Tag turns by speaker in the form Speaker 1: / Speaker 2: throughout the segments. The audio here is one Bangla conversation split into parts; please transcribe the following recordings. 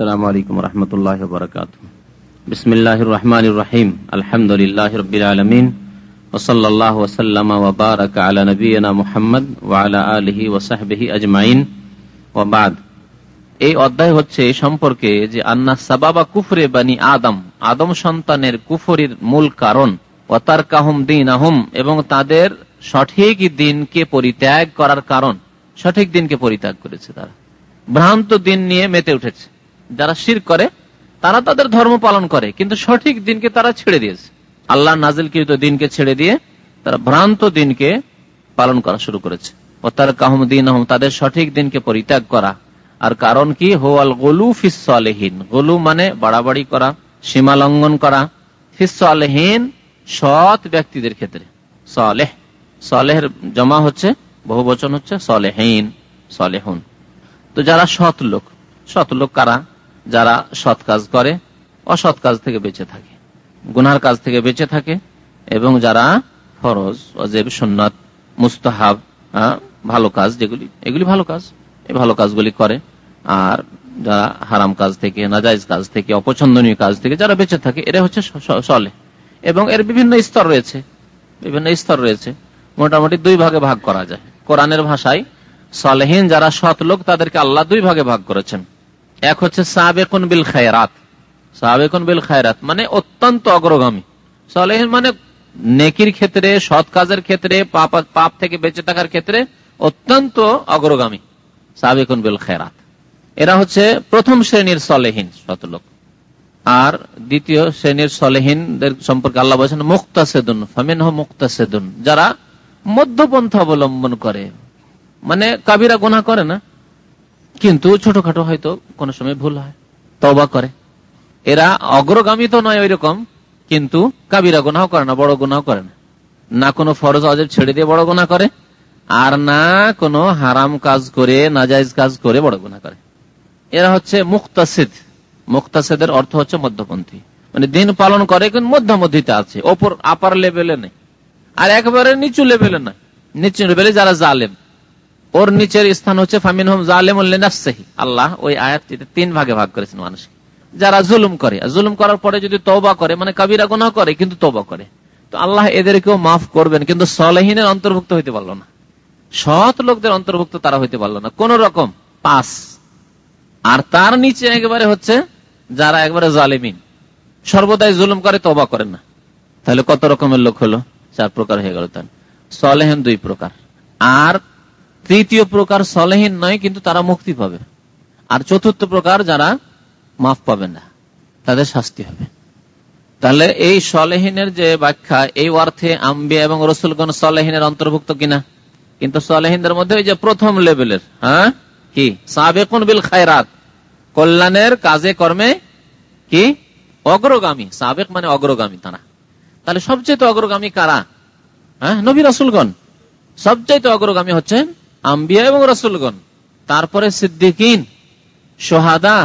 Speaker 1: السلام عليكم ورحمة الله وبركاته بسم الله الرحمن الرحيم الحمد لله رب العالمين وصلى الله وسلم وبارك على نبينا محمد وعلى آله وصحبه أجمعين وبعد এই অধ্যায় হচ্ছে এই সম্পর্কে যে আন্না সাবাবা কুফরে বানি আদম আদম সন্তানের কুফরির মূল কারণ অতার কাহুম দিন আহম এবং তাদের সঠিক দিনকে পরিত্যাগ করার কারণ সঠিক দিনকে পরিত্যাগ করেছে তারা ভ্রান্ত দিন নিয়ে মেতে উঠেছে যারা শির করে, তারা তাদের ধর্ম পালন করে, কিন্তু সঠিক দিনকে তারা ছেড়ে দিয়েছে। আল্লাহ নাজিলকৃত দিনকে ছেড়ে দিয়ে তারা ভ্রান্ত দিনকে পালন করা শুরু করেছে। তার কাহম দিন তাদের সঠিক দিনকে পরিত্যাগ করা। আর কারণ কি? হোয়াল গোলু ফিসলেহীন গোলু মানে বাড়াবাড়ি করা, সীমা লঙ্ঘন করা। ফিসলেহীন সৎ ব্যক্তিদের ক্ষেত্রে। সলেহ। সলেহের জমা হচ্ছে বহু বচন হচ্ছে সলেহীন, সলেহুন। তো যারা সৎ লোক সৎ লোক কারা? যারা সৎ কাজ করে, অসৎ কাজ থেকে বেঁচে থাকে, গুনার কাজ থেকে বেঁচে থাকে, এবং যারা ফরজ, অজেব, সুন্নাত, মুস্তাহাব ভালো কাজ যেগুলি, এগুলি ভালো কাজ, এই ভালো কাজগুলি করে, আর যারা হারাম কাজ থেকে নাজাইজ কাজ থেকে, অপছন্দনীয় কাজ থেকে, যারা বেঁচে থাকে, এরা হচ্ছে সলে। এবং এর বিভিন্ন স্তর রয়েছে, বিভিন্ন স্তর রয়েছে, মোটামুটি দুই ভাগে ভাগ করা যায়। কোরআনের ভাষায়, সলেহীন যারা সৎ লোক, তাদেরকে আল্লাহ দুই ভাগে ভাগ করেছেন। এক হচ্ছে সাবেকুন বিল খায়রাত। সাবেকুন বিল খায়রাত মানে অত্যন্ত অগ্রগামী। সলেহীন মানে নেকির ক্ষেত্রে, সৎ কাজের ক্ষেত্রে, পাপ থেকে বেঁচে থাকার ক্ষেত্রে অত্যন্ত অগ্রগামী সাবেকুন বিল খায়রাত। এরা হচ্ছে প্রথম শ্রেণির সলেহীন শত লোক। আর দ্বিতীয় শ্রেণির সলেহীনদের সম্পর্কে আল্লাহ বলছেন, মুক্তাসেদুন ফামিন মুক্তাসেদুন, যারা মধ্যপন্থা অবলম্বন করে। মানে কাবিরা গোনা করে না? কিন্তু ছোটখাটো হয়তো কোন সময় ভুল হয়। তবা করে। এরা অগ্রগামী তো নয় ওই রকম কিন্তু কাবিরা গোনাও করে না, বড় গোনাও করে না। না কোনো ফরজ অজেব ছেড়ে দিয়ে বড় গোনা করে, আর না কোনো হারাম কাজ করে নাজাইজ কাজ করে বড় গোনা করে। এরা হচ্ছে মুক্তাসিদ। মুক্তাসেদের অর্থ হচ্ছে মধ্যপন্থী। মানে দিন পালন করে, কিন্তু মধ্যমধ্যিতে আছে। ওপর, আপার লেভেলে নেই। আর একবারে নিচু লেভেলে নয়। নিচু লেভেলে যারা জালেম। ওর নিচের স্থান হচ্ছে ফামিন হোম জালেম আল্লাহ ওই আয়াতটিতে তিন ভাগে ভাগ করেছেন মানুষকে। যারা জুলুম করে জুলুম করার পরে যদি তৌবা করে মানে কাবিরা গোনা করে, কিন্তু তৌবা করে। তো আল্লাহ এদেরকেও মাফ করবেন, কিন্তু সলেহীনের অন্তর্ভুক্ত হইতে পারল না। সৎ লোকদের অন্তর্ভুক্ত তারা হইতে পারল না। কোন রকম পাস আর তার নিচে একেবারে হচ্ছে, যারা একবারে জালেমিন। সর্বদাই জুলুম করে তবা করেন না। তাহলে কত রকমের লোক হলো? চার প্রকার হয়ে গেল তার। সলেহীন দুই প্রকার। আর তৃতীয় প্রকার সলেহীন নয়, কিন্তু তারা মুক্তি পাবে। আর চতুর্থ প্রকার যারা মাফ পাবে না, তাদের শাস্তি হবে। তাহলে এই সলেহীনের যে ব্যাখ্যা, এই অর্থে আম্বিয়া এবং রসুলগণ সলেহীনের অন্তর্ভুক্ত কিনা? কিন্তু সলেহীনদের মধ্যে ওই যে প্রথম লেভেলের হ্যাঁ? কি? সাবেকুন বিল খায়রাত। কল্যাণের কাজে, কর্মে কি? অগ্রগামী। সাবেক মানে অগ্রগামী তারা। তাহলে সবচেয়ে অগ্রগামী কারা? হ্যাঁ? নবী রাসুলগণ। সবচাইতে অগ্রগামী হচ্ছেন আম্বিয়া এবং রসুলগণ, তারপরে সিদ্দিকিন, সোহাদা,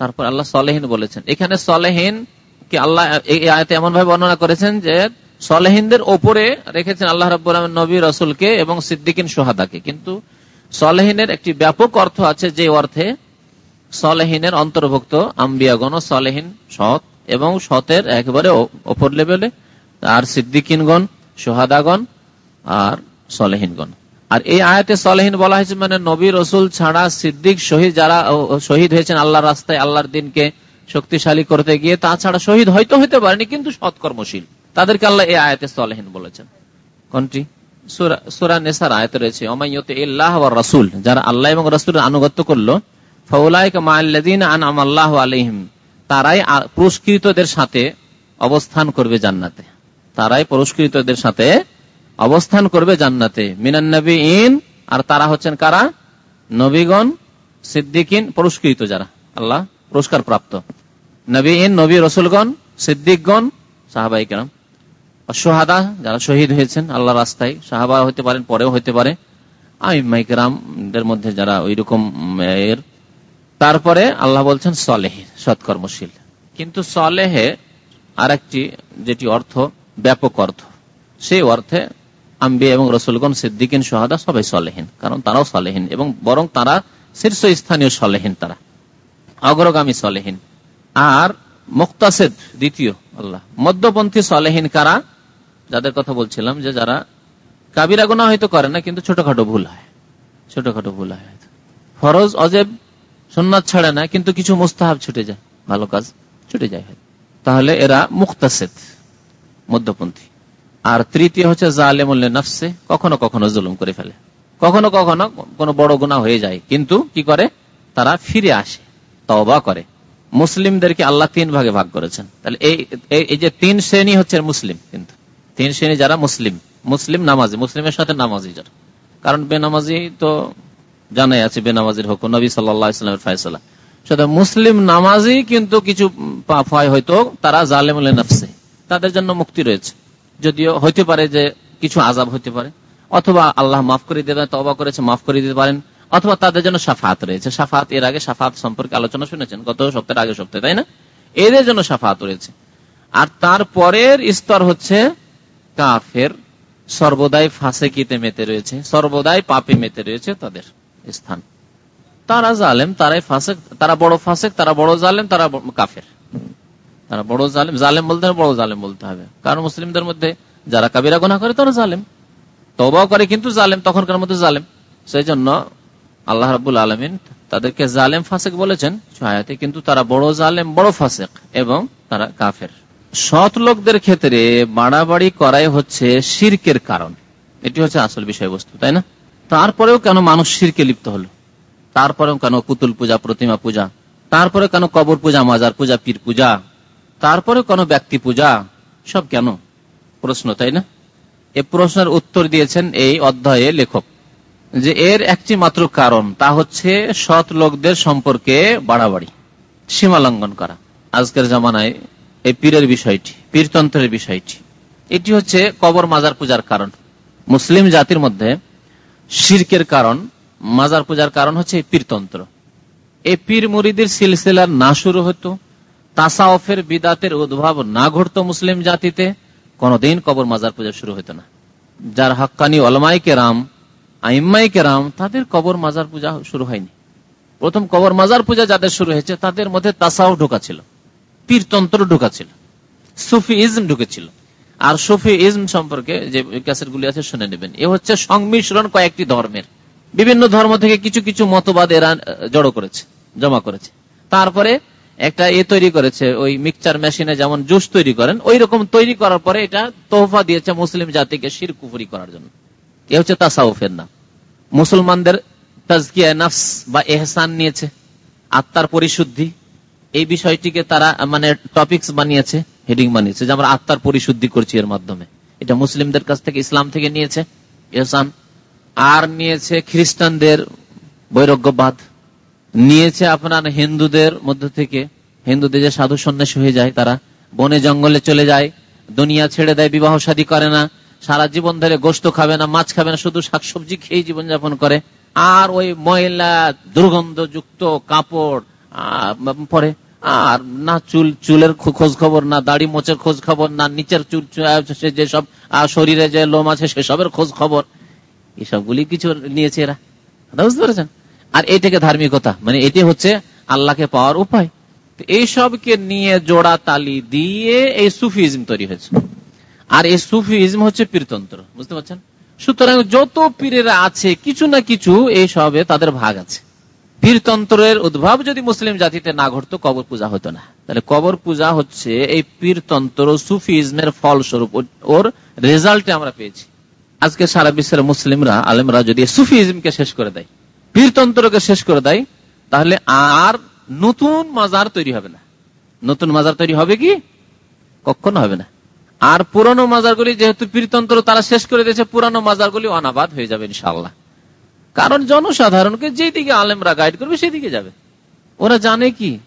Speaker 1: তারপর আল্লাহ সলেহীন বলেছেন। এখানে সলেহীন কি আল্লাহ এমন ভাবে বর্ণনা করেছেন যে, সলেহীনদের ওপরে রেখেছেন আল্লাহ রব নবী রসুলকে এবং সিদ্দিকিন সোহাদাকে। কিন্তু সলেহীনের একটি ব্যাপক অর্থ আছে যে অর্থে সলেহীনের অন্তর্ভুক্ত আম্বিয়াগণ সলেহীন সৎ এবং সতের একেবারে ওপর লেভেলে, আর সিদ্দিকিনগণ, সোহাদাগণ আর সলেহীনগণ। আর এই আয়াতে সলেহীন বলা হয়েছে মানে নবী রসুল ছাড়া সিদ্দিক শহীদ যারা শহীদ হয়েছেন আল্লাহ রাস্তায়, আল্লাহর দিনকে শক্তিশালী করতে গিয়ে, তাছাড়া শহীদ হয়তো হইতে পারেনি, কিন্তু সৎকর্মশীল। তাদেরকে আল্লাহ এই আয়াতে সলেহীন বলেছেন। কোনটি? অবস্থান করবে জান্নাতে। তারাই পুরস্কৃতদের সাথে অবস্থান করবে জান্নাতে। মিনান নবী ইন আর তারা হচ্ছেন কারা? নবীগণ, সিদ্দিকিন, পুরস্কৃত যারা। আল্লাহ পুরস্কার প্রাপ্ত নবী ইন নবী রসুলগণ, সিদ্দিকগণ, সাহাবাই কেরাম। সোহাদা যারা শহীদ হয়েছেন আল্লাহ রাস্তায়, সাহাবা হতে পারেন, পরেও হতে পারে। আমি মধ্যে যারা ওই রকম এর। তারপরে আল্লাহ বলছেন সলেহ, সৎকর্মশীল। কিন্তু সলেহে আরেকটি, যেটি অর্থ, ব্যাপক অর্থ। সেই অর্থে আম্বি এবং রসুলগন সিদ্দিকিন সোহাদা সবাই সলেহীন, কারণ তারাও সলেহীন এবং বরং তারা শীর্ষ স্থানীয় সলেহীন তারা, অগ্রগামী সলেহীন। আর মুক্তাসেদ দ্বিতীয়, আল্লাহ। মধ্যপন্থী সলেহীন কারা? যাদের কথা বলছিলাম যে যারা কাবিরা গোনা হয়তো করে না, কিন্তু ছোটখাটো ভুল হয়। ছোটখাটো ভুল হয়। ফরজ, অজেব সন্ন্যাদ ছাড়ে না, কিন্তু কিছু মুস্তাহাব ছুটে যায়, ভালো কাজ ছুটে যায়। তাহলে এরা মুক্তাসেদ, মধ্যপন্থী। আর তৃতীয় হচ্ছে জালেমুল্লে নফসে কখনো কখনো জুলুম করে ফেলে। কখনো কখনো কোনো বড় গুণা হয়ে যায়, কিন্তু কি করে? তারা ফিরে আসে তবা করে। মুসলিমদেরকে আল্লাহ তিন ভাগে ভাগ করেছেন। তাহলে এই যে তিন শ্রেণি হচ্ছে মুসলিম কিন্তু। তিন শ্রেণি যারা মুসলিম মুসলিম নামাজি, মুসলিমের সাথে নামাজি যারা। কারণ বেনামাজি তো জানাই আছে, বেনামাজির হুকুম নবী সাল্লা ইসলামের ফয়সলা। মুসলিম নামাজি কিন্তু কিছু হয় হয়তো তারা জালেমুল নফসে। তাদের জন্য মুক্তি রয়েছে। যদিও হইতে পারে যে কিছু আজাব হইতে পারে, অথবা আল্লাহ মাফ করে দেবে তবা করেছে, মাফ করে দিতে পারেন, অথবা তাদের জন্য সাফাত রয়েছে। সাফাত এর আগে সাফাত সম্পর্কে আলোচনা শুনেছেন, গত সপ্তাহের আগে সপ্তাহে, তাই না? এদের জন্য সাফাত রয়েছে। আর তারপরের স্তর হচ্ছে কাফের। সর্বদাই ফাঁসেকিতে মেতে রয়েছে, সর্বদাই পাপে মেতে রয়েছে তাদের স্থান। তারা জালেম, তারাই ফাঁসেক, তারা বড় ফাঁসেক, তারা বড় জালেম, তারা কাফের। তারা বড় জালেম জালেম বলতে বড় জালেম বলতে হবে। কারণ মুসলিমদের মধ্যে যারা কাবিরা গোনা করে, তারা জালেম। তবাও করে, কিন্তু জালেম, তখনকার মধ্যে জালেম। সেই জন্য আল্লাহ রাবুল আলমিন তাদেরকে জালেম ফাসেক বলেছেন সহায়তে কিন্তু তারা বড় জালেম, বড় ফাসেক এবং তারা কাফের। সৎ লোকদের ক্ষেত্রে বাড়াবাড়ি করাই হচ্ছে শির্কের কারণ। এটি হচ্ছে আসল বিষয়বস্তু, তাই না? তারপরেও কেন মানুষ শিরকে লিপ্ত হলো? তারপরেও কেন পুতুল পূজা, প্রতিমা পূজা? তারপরে কেন কবর পূজা, মাজার পূজা, পীর পূজা? তারপরে কোন ব্যক্তি পূজা? সব কেন? প্রশ্ন, তাই না? এ প্রশ্নের উত্তর দিয়েছেন এই অধ্যায়ে লেখক যে এর একটি মাত্র কারণ, তা হচ্ছে সৎ লোকদের সম্পর্কে বাড়াবাড়ি সীমা লঙ্ঘন করা। আজকের জামানায় এই পীরের বিষয়টি, পীরতন্ত্রের বিষয়টি, এটি হচ্ছে কবর মাজার পূজার কারণ। মুসলিম জাতির মধ্যে শির্কের কারণ, মাজার পূজার কারণ হচ্ছে পীরতন্ত্র। এই পীর মুরিদের সিলসিলার না শুরু হতো তাসাওফের বিদাতের উদ্ভাব না ঘটতো মুসলিম জাতিতে, কোনদিন কবর মাজার পূজা শুরু হতো না। যার হাক্কানি অলমাই কেরাম, আইম্মাই কেরাম, তাদের কবর মাজার পূজা শুরু হয়নি। প্রথম কবর মাজার পূজা যাদের শুরু হয়েছে, তাদের মধ্যে তাসাও ঢোকা ছিল পীরতন্ত্র ঢোকা ছিল সুফি ইজম ঢুকেছিল আর সুফি ইজম সম্পর্কে যে ক্যাসেট গুলি আছে, শুনে নেবেন। এ হচ্ছে সংমিশ্রণ কয়েকটি ধর্মের। বিভিন্ন ধর্ম থেকে কিছু কিছু মতবাদ এরা জড়ো করেছে, জমা করেছে। তারপরে একটা এ তৈরি করেছে, ওই মিক্সচার মেশিনে যেমন জুস তৈরি করেন ওই রকম তৈরি করার পরে এটা তোহফা দিয়েছে মুসলিম জাতিকে শির কুফুরি করার জন্য। এ হচ্ছে তাসাউফের নাম। মুসলমানদের তাজকিয়া নাফস বা এহসান নিয়েছে, আত্মার পরিশুদ্ধি। এই বিষয়টিকে তারা মানে টপিক্স বানিয়েছে হেডিং বানিয়েছে, যে আমরা আত্মার পরিশুদ্ধি করছি এর মাধ্যমে। এটা মুসলিমদের কাছ থেকে ইসলাম থেকে নিয়েছে, এহসান। আর নিয়েছে খ্রিস্টানদের বৈরজ্ঞবাদ নিয়েছে আপনার হিন্দুদের মধ্য থেকে। হিন্দুদের যে সাধু সন্ন্যাসী হয়ে যায় তারা। বনে জঙ্গলে চলে যায়। দুনিয়া ছেড়ে দেয়, বিবাহ শাদী করে না। সারা জীবন ধরে গোস্ত খাবে না, মাছ খাবে না, শুধু শাকসবজি খেয়ে জীবনযাপন করে। আর ওই ময়লা দুর্গন্ধযুক্ত কাপড় পরে। আর না চুল, চুলের খোঁজ খবর, না দাড়ি মোচের খোঁজ খবর, না নিচের চুল যেসব শরীরে যে লোম আছে সেসবের খোঁজ খবর। এসবগুলি কিছু নিয়েছে এরা। বুঝতে পেরেছেন? আর এটাকে ধার্মিকতা মানে এটি হচ্ছে আল্লাহকে পাওয়ার উপায়। এইসবকে নিয়ে জোড়া তালি দিয়ে এই সুফিজম তৈরি হয়েছে। আর এই সুফিজম হচ্ছে পীরতন্ত্র, বুঝতে পারছেন? সুতরাং যত পীরেরা আছে, কিছু না কিছু এই সবে তাদের ভাগ আছে। পীরতন্ত্রের উদ্ভাব যদি মুসলিম জাতিতে না ঘটতো, কবর পূজা হতো না। তাহলে কবর পূজা হচ্ছে এই পীরতন্ত্র সুফিজমের ফলস্বরূপ, ওর রেজাল্টে আমরা পেয়েছি। আজকে সারা বিশ্বের মুসলিমরা, আলেমরা যদি সুফিজমকে শেষ করে দেয় পীরতন্ত্রকে শেষ করে দেয়, তাহলে আর নতুন মাজার তৈরি হবে না। নতুন মাজার তৈরি হবে কি? কখনো হবে না। আর পুরনো মাজারগুলি যেহেতু পীরতন্ত্র তারা শেষ করে দিয়েছে, পুরানো মাজারগুলি অনাবাদ হয়ে যাবে ইনশাল্লাহ কারণ জনসাধারণকে যেদিকে আলেমরা গাইড করবে সেদিকে যাবে। ওরা জানে কি?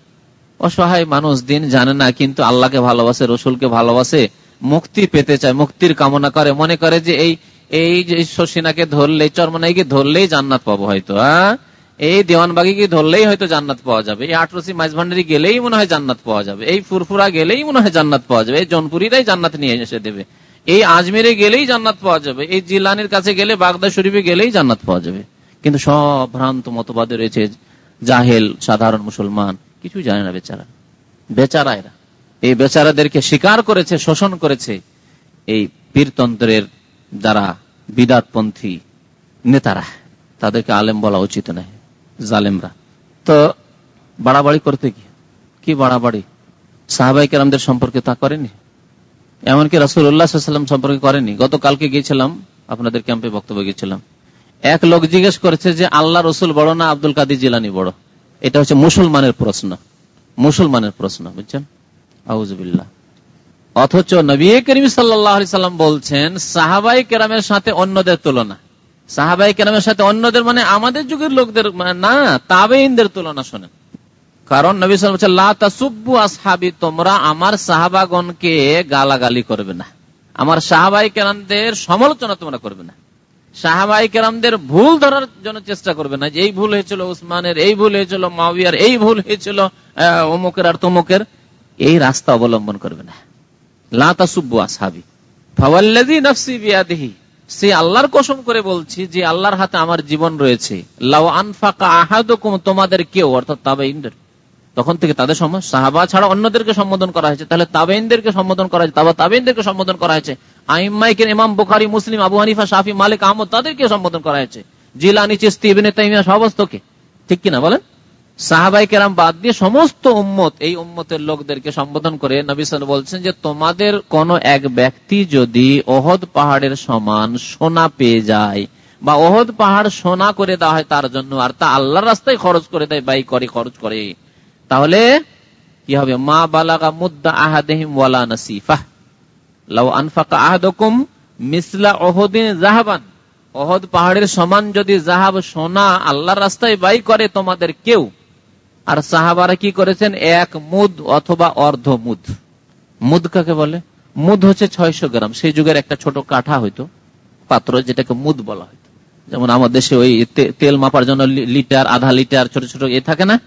Speaker 1: অসহায় মানুষ দিন জানে না, কিন্তু আল্লাহকে ভালোবাসে, রসুলকে ভালোবাসে, মুক্তি পেতে চায়, মুক্তির কামনা করে, মনে করে যে এই এই যে শশিনাকে ধরলে চরমনাইকে ধরলেই জান্নাত পাবো হয়তো হ্যাঁ এই দেওয়ানবাগিকে ধরলেই হয়তো জান্নাত পাওয়া যাবে, এই আটরসি মাইজভান্ডারি গেলেই মনে হয় জান্নাত পাওয়া যাবে, এই ফুরফুরা গেলেই মনে হয় জান্নাত পাওয়া যাবে, এই জনপুরিরাই জান্নাত নিয়ে এসে দেবে, এই আজমেরে গেলেই জান্নাত পাওয়া যাবে, এই জিলানির কাছে গেলে বাগদা শরীফে গেলেই জান্নাত পাওয়া যাবে, কিন্তু সব ভ্রান্ত মতবাদে রয়েছে জাহেল, সাধারণ মুসলমান কিছু জানে না বেচারা বেচারা এরা এই বেচারাদেরকে স্বীকার করেছে, শোষণ করেছে, এই পীরতন্ত্রের যারা বিদাতপন্থী নেতারা, তাদেরকে আলেম বলা উচিত নয়, জালেমরা। তো বাড়াবাড়ি করতে কি কি বাড়াবাড়ি? সাহাবাই কেরামদের সম্পর্কে তা করেনি? এমনকি রাসুল উল্লাহাম সম্পর্কে করেনি। গতকালকে গিয়েছিলাম, আপনাদের ক্যাম্পে বক্তব্য গিয়েছিলাম। এক লোক জিজ্ঞেস করেছে যে, আল্লাহ রসুল বড় না আব্দুল কাদির জিলানি বড়? এটা হচ্ছে মুসলমানের প্রশ্ন। মুসলমানের প্রশ্ন, বুঝছেন? আউজবিল্লা অথচ নবী করিম সাল্লাম বলছেন সাহাবাই কেরামের সাথে অন্যদের তুলনা। সাহাবাই কেরামের সাথে অন্যদের মানে আমাদের যুগের লোকদের মানে না তাবেইনদের তুলনা শোনেন। কারণ নবী সাল্লামু আসহাবি, তোমরা আমার সাহাবাগণকে গালাগালি করবে না। আমার সাহাবাই কেরামদের সমালোচনা তোমরা করবে না। সাহাবাই কেরামদের ভুল ধরার জন্য চেষ্টা করবে না যে, এই ভুল হয়েছিল উসমানের, এই ভুল হয়েছিল মাবিয়ার এই ভুল হয়েছিল অমুকের আর তমুকের। এই রাস্তা অবলম্বন করবে না। লাতা সুব্বু আসহাবি। ফাওয়াল্লাযী নাফসি বিয়াদিহি। সে আল্লাহর কসম করে বলছি যে আল্লাহর হাতে আমার জীবন রয়েছে। লাউ আনফাকা তোমাদের কেউ, অর্থাৎ তাবেইনদের তখন থেকে তাদের সাহাবা ছাড়া অন্যদেরকে সম্বোধন করা হয়েছে। তাহলে তাবেইনদেরকে সম্বোধন করা হয়েছে। তাবা সম্বোধন করা হয়েছে। আইমাইকে ইমাম বুখারি, মুসলিম, আবু হানিফা, শাফি, মালিক, আহমদ তাদেরকে সম্বোধন করা হয়েছে। জিলানি চিস্তি ইবনে তাইমিয়া ঠিক কিনা বলেন? সাহাবাই কেরাম বাদ দিয়ে সমস্ত উম্মত, এই উম্মতের লোকদেরকে সম্বোধন করে নবিসাল বলছেন যে, তোমাদের কোন এক ব্যক্তি যদি ওহদ পাহাড়ের সমান সোনা পেয়ে যায়, বা ওহদ পাহাড় সোনা করে দেওয়া হয় তার জন্য, আর তা আল্লাহর রাস্তায় খরচ করে দেয়, বাই করে, খরচ করে, তাহলে কি হবে? মা বালাগা মুদ্দা আহাদেহিম ওয়ালা নাসিফাহ লাউ আনফাকা আহাদকুম মিসলা ওহদিন জাহাবান অহদ পাহাড়ের সমান যদি জাহাব সোনা আল্লাহর রাস্তায় বাই করে তোমাদের কেউ আর সাহাবারা কি করেছেন? এক মুদ অথবা অর্ধ মুদ। মুদ কাকে বলে? মুদ হচ্ছে ছয়শো গ্রাম। সেই যুগের একটা ছোট কাঠা হইতো, পাত্র যেটাকে মুদ বলা হইতো। যেমন আমাদের দেশে ওই তেল মাপার জন্য লিটার, আধা লিটার, ছোট ছোট এ থাকে না?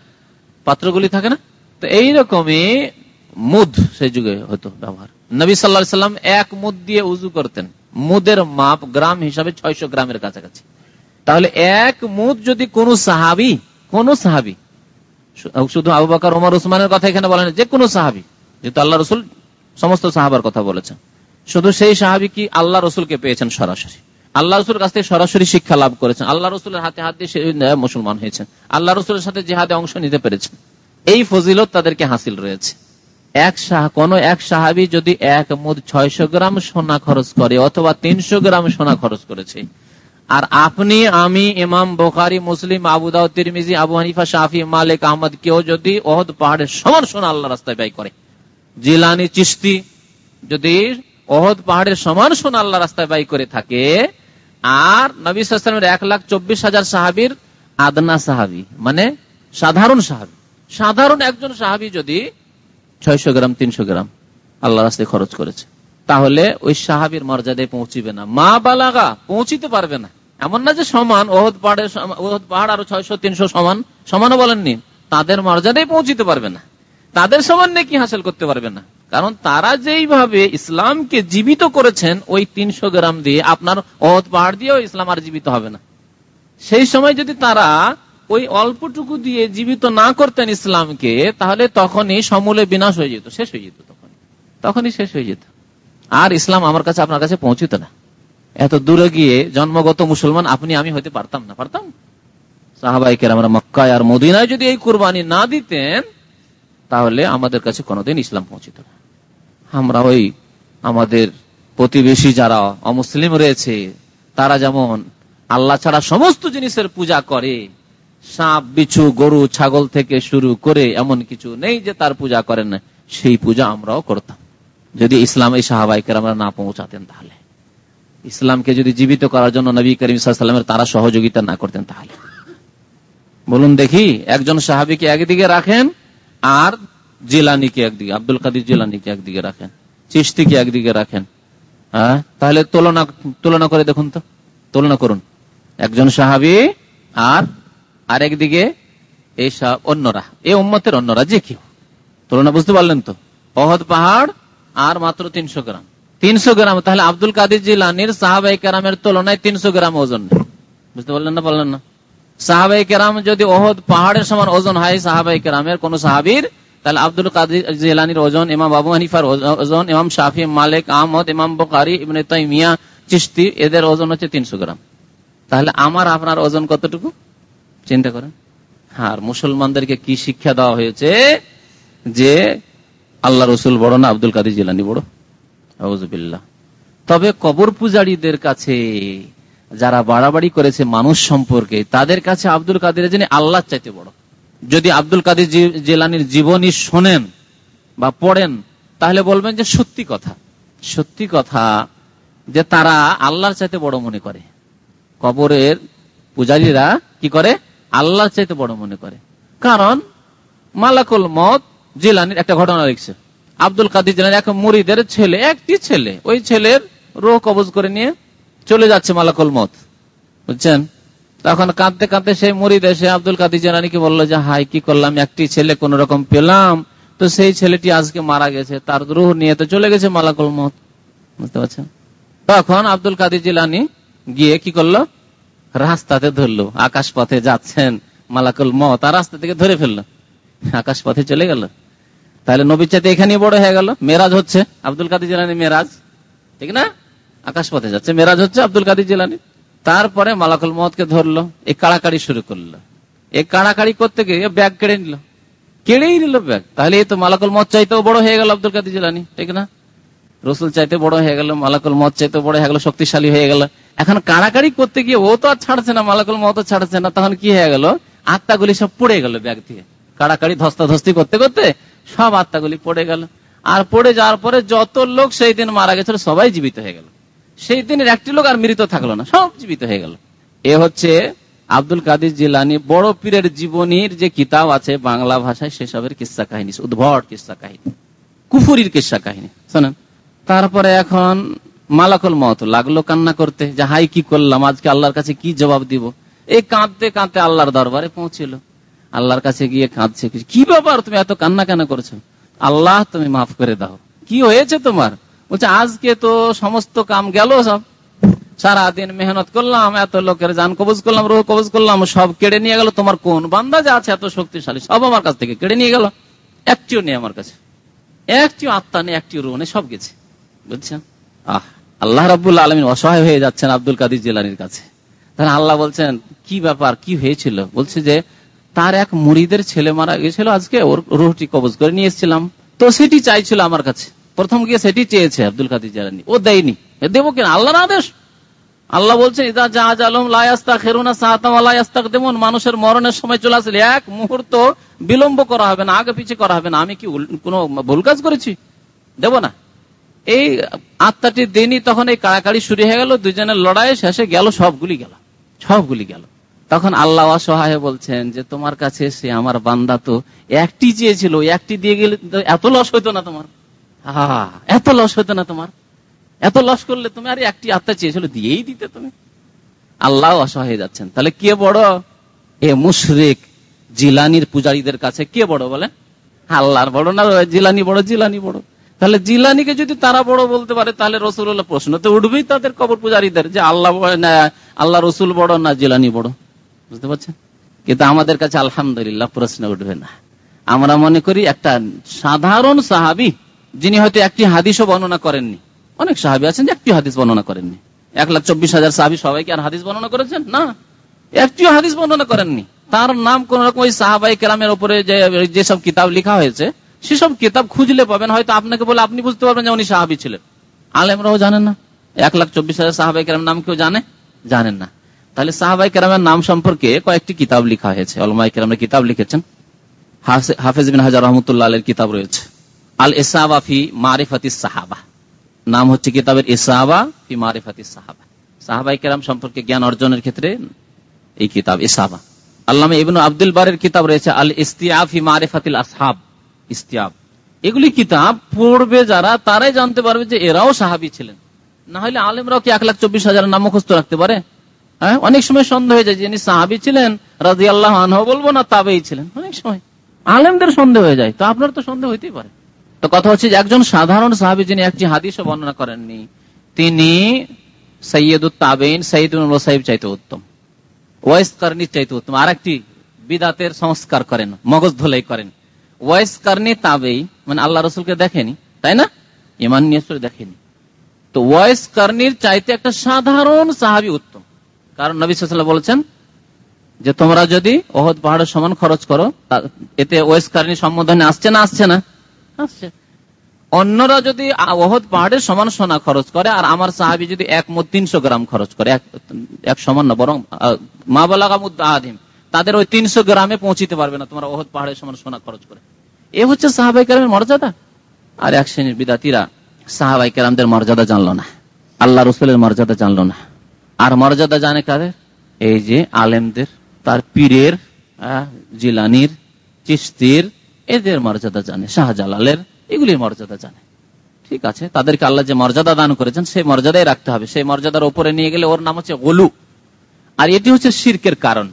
Speaker 1: পাত্রগুলি থাকে না? তো এইরকমই মুদ সেই যুগে হতো ব্যবহার। নবী সাল্লা সাল্লাম এক মুদ দিয়ে উজু করতেন। মুদের মাপ গ্রাম হিসাবে ছয়শো গ্রামের কাছাকাছি। তাহলে এক মুদ যদি কোন সাহাবি কোন সাহাবি শুধু আবু বাকর ওমর উসমানের কথা এখানে বলেন যে কোনো সাহাবি। যেহেতু আল্লাহ রসুল সমস্ত সাহাবার কথা বলেছেন। শুধু সেই সাহাবি কি আল্লাহ রসুলকে পেয়েছেন সরাসরি? আল্লাহ রসুল কাছ থেকে সরাসরি শিক্ষা লাভ করেছেন। আল্লাহ রসুলের হাতে হাত দিয়ে মুসলমান হয়েছেন। আল্লাহ রসুলের সাথে জেহাদে অংশ নিতে পেরেছেন। এই ফজিলত তাদেরকে হাসিল রয়েছে। এক সাহ, কোন এক সাহাবি যদি এক মুদ ছয়শো গ্রাম সোনা খরচ করে অথবা তিনশো গ্রাম সোনা খরচ করেছে আর আপনি, আমি, ইমাম বোখারি, মুসলিম আবুদাউ তিরমিজি, আবু হানিফা শাহি মালিক, আহমদ, কেউ যদি ওহদ পাহাড়ের সমান সোনা আল্লাহ রাস্তায় ব্যয় করে। জিলানি চিস্তি যদি ওহদ পাহাড়ের সমান সোনা আল্লাহ রাস্তায় ব্যয় করে থাকে, আর নবী সালামের এক লাখ চব্বিশ হাজার সাহাবির আদনা সাহাবি মানে সাধারণ সাহাবি। সাধারণ একজন সাহাবি যদি ছয়শো গ্রাম, তিনশো গ্রাম আল্লাহ রাস্তায় খরচ করেছে। তাহলে ওই সাহাবির মর্যাদায় পৌঁছিবে না। মা বালাগা পৌঁছিতে পারবে না। এমন না যে সমান, ওহদ পাহাড়ের ওহদ পাহাড় আরও ছয়শো, তিনশো সমান, সমানও বলেননি। তাদের মর্যাদায় পৌঁছিতে পারবে না। তাদের সমান কি হাসিল করতে পারবে না। কারণ তারা যেইভাবে ইসলামকে জীবিত করেছেন, ওই তিনশো গ্রাম দিয়ে আপনার অহদ পাহাড় দিয়েও ইসলাম আর জীবিত হবে না। সেই সময় যদি তারা ওই অল্পটুকু দিয়ে জীবিত না করতেন ইসলামকে, তাহলে তখনই সমূলে বিনাশ হয়ে যেত, শেষ হয়ে যেত তখন তখনই শেষ হয়ে যেত। আর ইসলাম আমার কাছে আপনার কাছে পৌঁছিত না। এত দূরে গিয়ে জন্মগত মুসলমান আপনি, আমি হইতে পারতাম না। পারতাম? সাহাবাইকে আমরা মক্কায় আর মদিনায় যদি এই কুরবানি না দিতেন, তাহলে আমাদের কাছে কোনোদিন ইসলাম পৌঁছিত না। আমরা ওই আমাদের প্রতিবেশী যারা অমুসলিম রয়েছে, তারা যেমন আল্লাহ ছাড়া সমস্ত জিনিসের পূজা করে, সাপ, বিছু, গরু, ছাগল থেকে শুরু করে এমন কিছু নেই যে তার পূজা করেন সেই পূজা আমরাও করতাম। যদি ইসলাম এই সাহাবাইকে আমরা না পৌঁছাতেন তাহলে। ইসলামকে যদি জীবিত করার জন্য নবী করিম সাল্লামের তারা সহযোগিতা না করতেন তাহলে। বলুন দেখি, একজন সাহাবিকে একদিকে রাখেন আর জিলানিকে একদিকে, আব্দুল কাদির জিলানিকে একদিকে রাখেন চিস্তিকে একদিকে রাখেন। হ্যাঁ তাহলে তুলনা তুলনা করে দেখুন তো, তুলনা করুন। একজন সাহাবি আর আরেকদিকে এই অন্যরা, এই উম্মতের অন্যরা, যে কেউ। তুলনা বুঝতে পারলেন তো? অহদ পাহাড় আর মাত্র তিনশো গ্রাম। তিনশো গ্রাম, তাহলে আব্দুল কাদির জিলানির সাহাবাই কারামের তুলনায় তিনশো গ্রাম ওজন। বুঝতে পারলেন না বললেন না? সাহাবাই কেরাম যদি ওহদ পাহাড়ের সমান ওজন হয় সাহাবাই কেরামের কোন সাহাবির, তাহলে আব্দুল কাদির জিলানির ওজন, ইমাম বাবু হানিফার ওজন, ইমাম শাফি, মালিক, আহমদ, ইমাম বকারি ইবনে তাইমিয়া চিস্তি এদের ওজন হচ্ছে তিনশো গ্রাম। তাহলে আমার আপনার ওজন কতটুকু? চিন্তা করেন। আর মুসলমানদেরকে কি শিক্ষা দেওয়া হয়েছে যে আল্লাহ রসুল বড় না আব্দুল কাদির জিলানি বড়? আউজবিল্লাহ তবে কবর পূজারীদের কাছে যারা বাড়াবাড়ি করেছে মানুষ সম্পর্কে, তাদের কাছে আব্দুল কাদের যিনি আল্লাহ চাইতে বড়। যদি আব্দুল কাদের জেলানির জীবনী শোনেন বা পড়েন, তাহলে বলবেন যে সত্যি কথা। সত্যি কথা যে তারা আল্লাহর চাইতে বড় মনে করে। কবরের পূজারীরা কি করে? আল্লাহর চাইতে বড় মনে করে। কারণ মালাকুল মত জেলানির একটা ঘটনা লিখছে। আব্দুল কাদির জেলানি এক মুড়িদের ছেলে, একটি ছেলে। ওই ছেলের রোহ কবজ করে নিয়ে চলে যাচ্ছে মালাকুল মত বুঝছেন? তখন কাঁদতে কাঁদতে সেই মুড়িদ এসে আব্দুল কাদির জেলানিকে বলল যে, হাই, কি করলাম? একটি ছেলে কোন রকম পেলাম। তো সেই ছেলেটি আজকে মারা গেছে। তার রুহ নিয়ে তো চলে গেছে মালাকুল মত বুঝতে পারছেন? তখন আব্দুল কাদির জিলানি গিয়ে কি করল? রাস্তাতে ধরলো আকাশ পথে যাচ্ছেন মালাকুল মত আর রাস্তা থেকে ধরে ফেলল। আকাশ পথে চলে গেল। তাহলে নবীর চাইতে এখানেই বড় হয়ে গেল। মেরাজ হচ্ছে আব্দুল কাদির জিলানি মেরাজ। ঠিক না? আকাশ পথে যাচ্ছে। মেরাজ হচ্ছে আব্দুল কাদির জিলানি। তারপরে মালাকুল মহৎকে ধরলো এই কাড়াকাড়ি শুরু করল। এই কাড়াকাড়ি করতে গিয়ে ব্যাগ কেড়ে নিল। কেড়েই নিল ব্যাগ। তাহলে এই তো মালাকুল মত চাইতেও বড় হয়ে গেল আব্দুল কাদির জিলানি। ঠিক না? রসুল চাইতে বড় হয়ে গেল, মালাকুল মত চাইতে বড় হয়ে গেল, শক্তিশালী হয়ে গেল। এখন কাড়াকাড়ি করতে গিয়ে ও তো আর ছাড়ছে না, মালাকুল মত ছাড়ছে না। তখন কি হয়ে গেল? আত্মাগুলি সব পড়ে গেল ব্যাগ থেকে কাড়াকাড়ি ধস্তাধস্তি করতে করতে সব আত্মাগুলি পড়ে গেল। আর পড়ে যাওয়ার পরে যত লোক সেই দিন মারা গেছিল, সবাই জীবিত হয়ে গেল। সেই দিনের একটি লোক আর মৃত থাকল না, সব জীবিত হয়ে গেল। এ হচ্ছে আব্দুল কাদির জিলানি। বড় পীরের জীবনীর যে কিতাব আছে বাংলা ভাষায়, সেসবের কিসা কাহিনী উদ্ভট কিসা কাহিনী, কুফুরির কিসা কাহিনী। শোনেন, তারপরে এখন মালাকল মত লাগল কান্না করতে, যে হাই কি করলাম, আজকে আল্লাহর কাছে কি জবাব দিব? এই কাঁদতে কাঁদতে আল্লাহর দরবারে পৌঁছিল। আল্লাহর কাছে গিয়ে কাঁদছে কি ব্যাপার তুমি এত কান্না কেন করছ? আল্লাহ তুমি মাফ করে দাও। কি হয়েছে তোমার? বলছে, আজকে তো সমস্ত কাম গেল সব। সারাদিন মেহনত করলাম, এত লোকের যান কবজ করলাম, রোহ কবজ করলাম, সব কেড়ে নিয়ে গেল। তোমার কোন বান্দা যা আছে এত শক্তিশালী? সব আমার কাছ থেকে কেড়ে নিয়ে গেল। একটিও নেই আমার কাছে। একটিও আত্মা নেই, একটিও রোহ নেই, সব গেছে। বুঝছেন আহ, আল্লাহ রাবুল আলমিন অসহায় হয়ে যাচ্ছেন আব্দুল কাদির জেলানির কাছে। তাহলে আল্লাহ বলছেন, কি ব্যাপার, কি হয়েছিল? বলছে যে তার এক মুড়িদের ছেলে মারা গেছিল আজকে, ওর রুহটি কবজ করে নিয়ে এসেছিলাম। তো সেটি চাইছিল আমার কাছে। প্রথম গিয়ে সেটি চেয়েছে আব্দুল কাদির জালানি। ও দেয়নি। দেবো কিনা আল্লাহর আদেশ। আল্লাহ বলছেন জাহাজ আলম খেরুনা মানুষের মরণের সময় চলে আসলে এক মুহূর্ত বিলম্ব করা হবে না, আগে পিছিয়ে করা হবে না। আমি কি কোন ভুল কাজ করেছি? দেব না। এই আত্মাটি দিনই তখন এই কাড়াকাড়ি শুরু হয়ে গেল। দুজনের লড়াই শেষে গেল, সবগুলি গেল। সবগুলি গেল। তখন আল্লাহ অসহায় বলছেন যে, তোমার কাছে সে আমার বান্দা তো একটি চেয়েছিল, একটি দিয়ে গেলে এত লস হইতো না তোমার। এত লস হইতো না তোমার। এত লস করলে তুমি আর একটি আত্মা চেয়েছিল, দিয়েই দিতে তুমি। আল্লাহ অসহায় যাচ্ছেন। তাহলে কে বড়? এ মুশরিক, জিলানির পূজারীদের কাছে কে বড় বলে আল্লাহর বড় না, জিলানি বড় জিলানি বড়। তাহলে জিলানিকে যদি তারা বড় বলতে পারে, তাহলে রসুল্লাহ প্রশ্ন তো উঠবেই তাদের কবর পূজারীদের, যে আল্লাহ আল্লাহ রসুল বড় না, জিলানি বড়। বুঝতে পারছেন? কিন্তু আমাদের কাছে আলহামদুলিল্লাহ প্রশ্ন উঠবে না। আমরা মনে করি একটা সাধারণ সাহাবি, যিনি হয়তো একটি হাদিসও বর্ণনা করেননি। অনেক সাহাবি আছেন একটি হাদিস বর্ণনা করেননি। এক লাখ চব্বিশ হাজার সাহাবি সবাইকে আর হাদিস বর্ণনা করেছেন? না। একটিও হাদিস বর্ণনা করেননি। তার নাম কোন রকম ওই সাহাবাই কেরামের উপরে যেসব কিতাব লেখা হয়েছে, সেসব কিতাব খুঁজলে পাবেন। হয়তো আপনাকে বলে আপনি বুঝতে পারবেন যে উনি সাহাবি ছিলেন। আলেমরাও জানেন না। এক লাখ চব্বিশ হাজার সাহাবাই কেরাম নাম কেউ জানে? জানেন না। তাহলে সাহাবাই কেরামের নাম সম্পর্কে কয়েকটি কিতাব লেখা হয়েছে। অলমাই কেরামের কিতাব লিখেছেন। হাফেজ বিন হাজার রহমতুল্লাহ কিতাব রয়েছে। আল ইসাবা ফি মারিফাতি সাহাবা। নাম হচ্ছে কিতাবের ইসাবা ফি মারিফাতি সাহাবা। সাহাবাই কেরাম সম্পর্কে জ্ঞান অর্জনের ক্ষেত্রে এই কিতাব ইসাবা। আল্লামা ইবনু আব্দুল বারের কিতাব রয়েছে আল ইস্তিয়া ফি মারিফাতিল আসহাব। ইস্তিয়াব। এগুলি কিতাব পড়বে যারা, তারাই জানতে পারবে যে এরাও সাহাবি ছিলেন। না হলে আলেমরাও কি এক লাখ চব্বিশ হাজার নাম মুখস্থ রাখতে পারে? হ্যাঁ? অনেক সময় সন্দেহ হয়ে যায়, যিনি সাহাবি ছিলেন রাজি আল্লাহ বলব না তাবেই ছিলেন। অনেক সময় আলেমদের সন্দেহ হয়ে যায়, তো আপনার তো সন্দেহ হইতেই পারে। তো কথা হচ্ছে যে একজন সাধারণ সাহাবি যিনি একটি হাদিসও বর্ণনা করেননি, তিনি চাইতে উত্তম। ওয়াইস কারনির চাইতে উত্তম। আর একটি বিদাতের সংস্কার করেন, মগজ ধোলাই করেন। ওয়াইস কারনি তাবেই মানে আল্লাহ রসুলকে দেখেনি, তাই না? ইমান নিয়ে দেখেনি। তো ওয়াইস কারনির চাইতে একটা সাধারণ সাহাবি উত্তম। কারণ নবী সাল্লাহ বলছেন যে তোমরা যদি ওহদ পাহাড়ের সমান খরচ করো এতে ওয়েস কারণী সম্বোধনে আসছে না আসছে না? আসছে। অন্যরা যদি ওহদ পাহাড়ের সমান সোনা খরচ করে আর আমার সাহাবি যদি এক মত তিনশো গ্রাম খরচ করে এক সমান না বরং মা বলাগামুদ আদিম তাদের ওই তিনশো গ্রামে পৌঁছিতে পারবে না তোমরা ওহদ পাহাড়ের সমান সোনা খরচ করে। এ হচ্ছে সাহাবাই কেরামের মর্যাদা। আর এক শ্রেণির বিদাতিরা সাহাবাই কেরামদের মর্যাদা জানলো না। আল্লাহ রসুলের মর্যাদা জানলো না। আর মর্যাদা জানে কাদের এই যে আলেমদের, তার পীরের জিলানির চিস্তির এদের মর্যাদা জানে, শাহজালালের, এগুলির মর্যাদা জানে। ঠিক আছে, তাদেরকে আল্লাহ যে মর্যাদা দান করেছেন, সেই মর্যাদাই রাখতে হবে। সেই মর্যাদার উপরে নিয়ে গেলে ওর নাম হচ্ছে গোলু। আর এটি হচ্ছে শির্কের কারণ।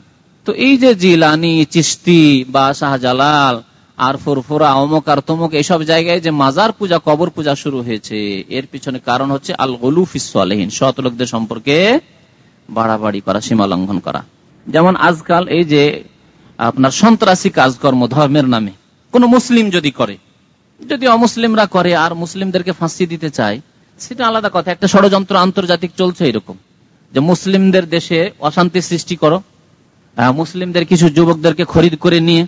Speaker 1: তো এই যে জিলানি চিস্তি বা শাহজালাল, আর ফুরফুরা, অমুক আর তমুক এইসব জায়গায় যে মাজার পূজা, কবর পূজা শুরু হয়েছে, এর পিছনে কারণ হচ্ছে আল গোলু ফিসলহীন সৎ লোকদের সম্পর্কে বাড়াবাড়ি করা, সীমা লঙ্ঘন করা। যেমন আজকাল এই যে আপনার সন্ত্রাসী কাজকর্ম ধর্মের নামে, কোন মুসলিম যদি করে, যদি অমুসলিমরা করে আর মুসলিমদেরকে ফাঁসি দিতে চায়, সেটা আলাদা কথা। একটা ষড়যন্ত্র আন্তর্জাতিক চলছে এরকম। যে মুসলিমদের দেশে অশান্তি সৃষ্টি করো মুসলিমদের কিছু যুবকদেরকে খরিদ করে নিয়ে,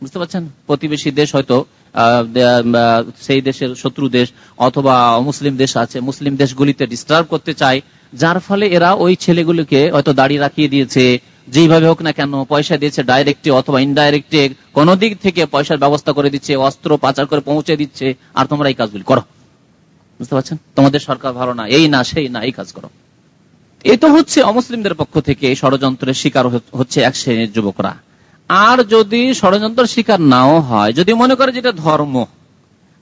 Speaker 1: বুঝতে পারছেন? প্রতিবেশী দেশ হয়তো সেই দেশের শত্রু দেশ অথবা মুসলিম দেশ আছে, মুসলিম দেশগুলিতে ডিস্টার্ব করতে চায়, যার ফলে এরা ওই ছেলেগুলোকে হয়তো দাড়ি রাখিয়ে দিয়েছে যেভাবে হোক না কেন, পয়সা দিয়েছে ডাইরেক্টে অথবা ইনডাইরেক্টে কোন দিক থেকে পয়সার ব্যবস্থা করে দিচ্ছে, অস্ত্র পাচার করে পৌঁছে দিচ্ছে, আর তোমরা এই কাজগুলি করো। বুঝতে পারছেন? তোমাদের সরকার ভালো না, এই না, সেই না, এই কাজ করো। এ তো হচ্ছে অমুসলিমদের পক্ষ থেকে ষড়যন্ত্রের শিকার হচ্ছে এক শ্রেণির যুবকরা। আর যদি ষড়যন্ত্র শিকার নাও হয়, যদি মনে করে যেটা ধর্ম,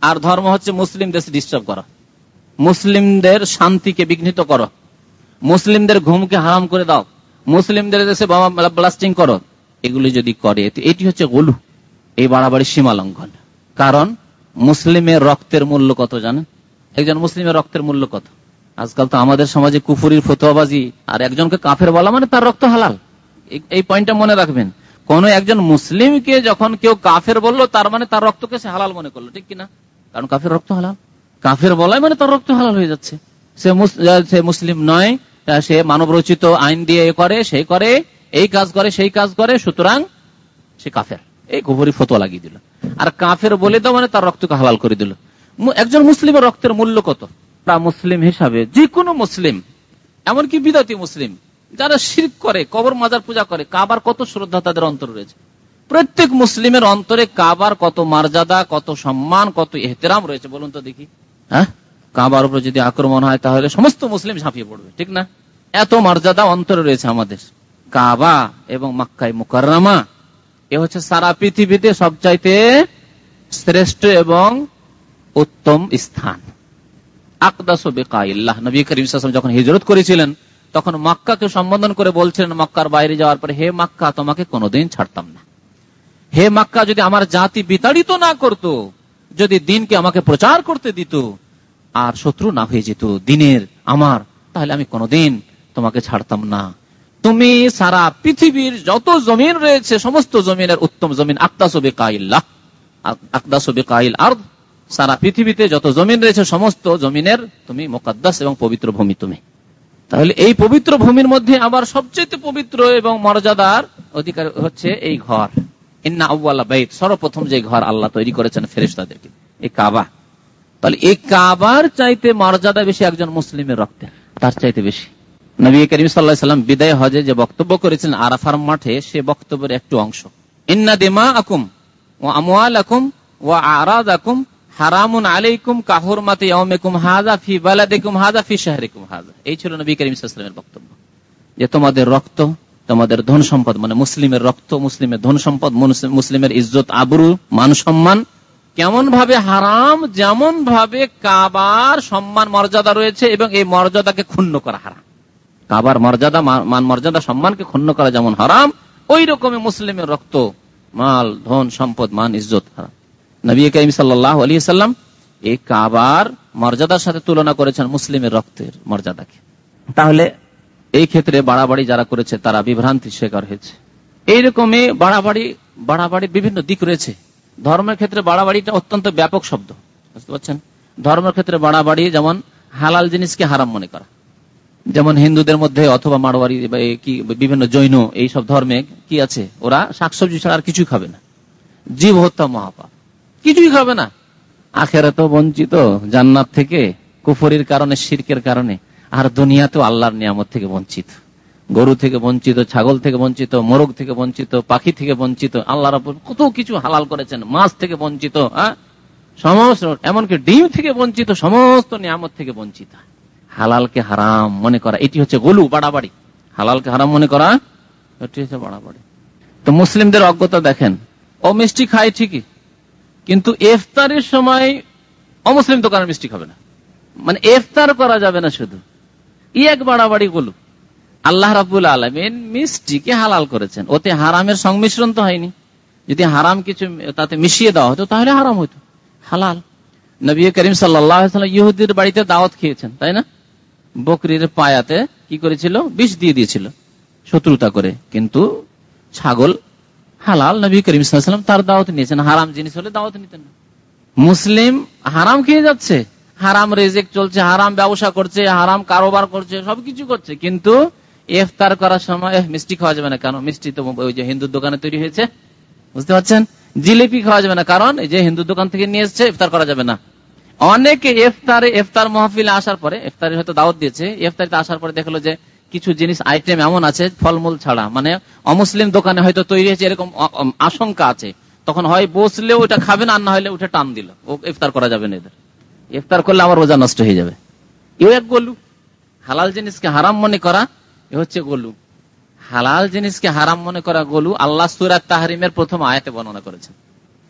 Speaker 1: আর ধর্ম হচ্ছে মুসলিম দেশে ডিস্টার্ব করা, মুসলিমদের শান্তিকে বিঘ্নিত করো, মুসলিমদের ঘুমকে হারাম করে দাও, মুসলিমদের দেশে বাবা ব্লাস্টিং করো, এগুলি যদি করে এটি হচ্ছে গলু, এই বাড়াবাড়ি সীমা লঙ্ঘন। কারণ মুসলিমের রক্তের মূল্য কত জানেন? একজন মুসলিমের রক্তের মূল্য কত? আজকাল তো আমাদের সমাজে কুফুরির ফতোয়াবাজি, আর একজনকে কাফের বলা মানে তার রক্ত হালাল। এই পয়েন্টটা মনে রাখবেন। কোন একজন মুসলিমকে যখন কেউ কাফের বলল, তার মানে তার রক্তকে সে হালাল মনে করল, ঠিক কিনা? কারণ কাফের রক্ত হালাল। কাফের বলাই মানে তার রক্ত হালাল হয়ে যাচ্ছে। সে মুসলিম নয় সে মানব রচিত আইন দিয়ে এ করে সেই করে, এই কাজ করে, সেই কাজ করে, সুতরাং সে কাফের। এই গোবরি ফতোয়া লাগিয়ে দিল। আর কাফের বলে তো মানে তার রক্তকে হালাল করে দিল। একজন মুসলিমের রক্তের মূল্য কত? তা মুসলিম হিসাবে যে কোনো মুসলিম, এমনকি বিদাতি মুসলিম যারা শির করে, কবর মাজার পূজা করে, কাবার কত শ্রদ্ধা তাদের অন্তর রয়েছে। প্রত্যেক মুসলিমের অন্তরে কাবার কত মর্যাদা, কত সম্মান, কত এহতেরাম রয়েছে, বলুন তো দেখি। হ্যাঁ? কাবার উপরে যদি আক্রমণ হয়, তাহলে সমস্ত মুসলিম ঝাঁপিয়ে পড়বে, ঠিক না? এত মর্যাদা অন্তরে রয়েছে আমাদের। কাবা এবং মাক্কাই মুকাররামা, এ হচ্ছে সারা পৃথিবীতে সবচাইতে শ্রেষ্ঠ এবং উত্তম স্থান। আকদাস বেকাইল্লাহ নবী করিম যখন হিজরত করেছিলেন তখন মক্কাকে সম্বোধন করে বলছিলেন, মক্কার বাইরে যাওয়ার পরে, হে মাক্কা, তোমাকে কোনোদিন ছাড়তাম না। হে মাক্কা, যদি আমার জাতি বিতাড়িত না করত, যদি দিনকে আমাকে প্রচার করতে দিত আর শত্রু না হয়ে যেত, দিনের আমার, তাহলে আমি কোনোদিন তোমাকে ছাড়তাম না। তুমি সারা পৃথিবীর যত জমিন রয়েছে, সমস্ত জমিনের উত্তম জমিন আক্তাসবে কাইল্লাহ আক্তাসবে কাইল আর সারা পৃথিবীতে যত জমিন রয়েছে, সমস্ত জমিনের তুমি মোকাদ্দাস এবং পবিত্র ভূমি তুমি। তাহলে এই পবিত্র ভূমির মধ্যে আবার সবচেয়ে পবিত্র এবং মর্যাদার অধিকার হচ্ছে এই ঘর। ইন্না বাইত, সর্বপ্রথম যে ঘর আল্লাহ তৈরি করেছেন ফেরেস্তাদেরকে এই কাবা। তাহলে এই কাবার চাইতে মর্যাদা বেশি একজন মুসলিমের রক্তের তার চাইতে বেশি। নবী করিম বিদায় হজে যে বক্তব্য করেছিলেন আরাফার মাঠে, সে বক্তব্যের একটু অংশ। ইন্না দেমা আকুম ও আমওয়াল আকুম ও আরাদ আকুম হারামুন আলাইকুম কাহুর মাতে হাজা ফি বালাদিকুম হাজা ফি শাহরিকুম হাজা এই ছিল নবী করিম সাল্লামের বক্তব্য। যে তোমাদের রক্ত, তোমাদের ধন সম্পদ মানে মুসলিমের রক্ত, মুসলিমের ধন সম্পদ মুসলিমের ইজ্জত, আবরু, মান সম্মান কেমন ভাবে হারাম যেমন ভাবে কাবার সম্মান, মর্যাদা রয়েছে এবং এই মর্যাদাকে ক্ষুণ্ণ করা হারাম। কাবার মর্যাদা মান মর্যাদা, সম্মানকে ক্ষুণ্ণ করা যেমন হারাম, ওই রকমই মুসলিমের রক্ত, মাল, ধন, সম্পদ, মান, ইজ্জত হারাম। নবী করিম সাল্লাহ আলী সাল্লাম এই কাবার মর্যাদার সাথে তুলনা করেছেন মুসলিমের রক্তের মর্যাদাকে। তাহলে এই ক্ষেত্রে বাড়াবাড়ি যারা করেছে, তারা বিভ্রান্তির শিকার হয়েছে। এইরকমই বাড়াবাড়ি বাড়াবাড়ি বিভিন্ন দিক রয়েছে। ধর্মের ক্ষেত্রে বাড়াবাড়িটা অত্যন্ত ব্যাপক শব্দ, বুঝতে পারছেন? ধর্মের ক্ষেত্রে বাড়াবাড়ি যেমন হালাল জিনিসকে হারাম মনে করা, যেমন হিন্দুদের মধ্যে অথবা মারোয়ারি কি, বিভিন্ন জৈন এই সব ধর্মে কি আছে? ওরা শাকসবজি ছাড়া আর কিছুই খাবে না। জীব হত্যা মহাপাপ। কিছুই খাবে না। আখেরা তো বঞ্চিত, জান্নাত থেকে, কুফরির কারণে, শির্কের কারণে, আর দুনিয়াতেও আল্লাহর নিয়ামত থেকে বঞ্চিত। গরু থেকে বঞ্চিত, ছাগল থেকে বঞ্চিত, মোরগ থেকে বঞ্চিত, পাখি থেকে বঞ্চিত আল্লাহর কত কিছু হালাল করেছেন, মাছ থেকে বঞ্চিত হ্যাঁ? সমস্ত, এমনকি ডিম থেকে বঞ্চিত, সমস্ত নিয়ামত থেকে বঞ্চিত। হালালকে হারাম মনে করা, এটি হচ্ছে গলু, বাড়াবাড়ি। হালালকে হারাম মনে করা, এটি হচ্ছে বাড়াবাড়ি। তো মুসলিমদের অজ্ঞতা দেখেন। ও মিষ্টি খায় ঠিকই কিন্তু ইফতারের সময় অমুসলিম দোকানের মিষ্টি খাবে না। মানে ইফতার করা যাবে না শুধু। ই এক বাড়াবাড়ি গলু আল্লাহ রাবুল আলমিন মিষ্টিকে হালাল করেছেন। ওতে হারামের সংমিশ্রণ তো হয়নি। যদি হারাম কিছু তাতে মিশিয়ে দেওয়া হতো, তাহলে হারাম হইতো হালাল। নবী করিম সাল্লাম ইহুদির বাড়িতে দাওয়াত খেয়েছেন, তাই না? বকরির পায়াতে কি করেছিল? বিষ দিয়ে দিয়েছিল। শত্রুতা করে। কিন্তু ছাগল হালাল নবী করিম সাল্লাম তার দাওয়াত নিয়েছেন। হারাম জিনিস হলে দাওয়াত নিতেন না। মুসলিম হারাম খেয়ে যাচ্ছে। হারাম রেজেক চলছে, হারাম ব্যবসা করছে, হারাম কারোবার করছে, সবকিছু করছে। কিন্তু ইফতার করার সময় মিষ্টি খাওয়া যাবে না। কেন? মিষ্টি তো ওই যে হিন্দুর দোকানে তৈরি হয়েছে। বুঝতে পারছেন? জিলিপি খাওয়া যাবে না। কারণ এই যে হিন্দু দোকান থেকে নিয়ে এসছে, ইফতার করা যাবে না। অনেকে ইফতারে, ইফতার মহফিলে আসার পরে ইফতারে হয়তো দাওয়াত দিয়েছে, ইফতারিতে আসার পরে দেখল যে কিছু জিনিস আইটেম এমন আছে, ফলমূল ছাড়া। মানে অমুসলিম দোকানে হয়তো তৈরি হয়েছে, এরকম আশঙ্কা আছে। তখন হয়, বসলেও ওটা খাবে না না হলে উঠে টান দিল। ও ইফতার করা যাবে না এদের। ইফতার করলে আমার রোজা নষ্ট হয়ে যাবে। এও এক গলু। হালাল জিনিসকে হারাম মনে করা, এ হচ্ছে গলু। হালাল জিনিসকে হারাম মনে করা গলু, আল্লাহ সুরাত তাহারিমের প্রথম আয়াতে বর্ণনা করেছেন।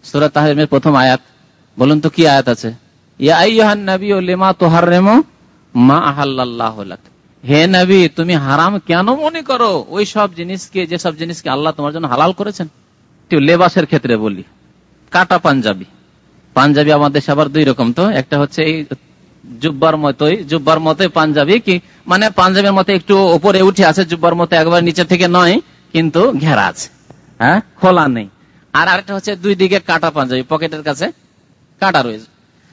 Speaker 1: সুরাত তাহারিমের প্রথম আয়াত। বলুন তো কি আয়াত আছে? হে নবী, তুমি হারাম কেন মনে করো? ওই সব জিনিসকে যেসব জিনিসকে আল্লাহ তোমার জন্য হালাল করেছেন? লেবাসের ক্ষেত্রে বলি। কাটা পাঞ্জাবি। পাঞ্জাবি আমাদের সবার দুই রকম তো। একটা হচ্ছে এই জুব্বার মতোই জুব্বার মতোই পাঞ্জাবি কি মানে পাঞ্জাবের মতো একটু উপরে উঠে আছে, জুব্বার মতো একবার নিচে থেকে নয়, কিন্তু ঘেরা আছে। হ্যাঁ? খোলা নেই। আর আরেকটা হচ্ছে দুই দিকে কাটা পাঞ্জাবি, পকেটের কাছে কাটা রয়েছে।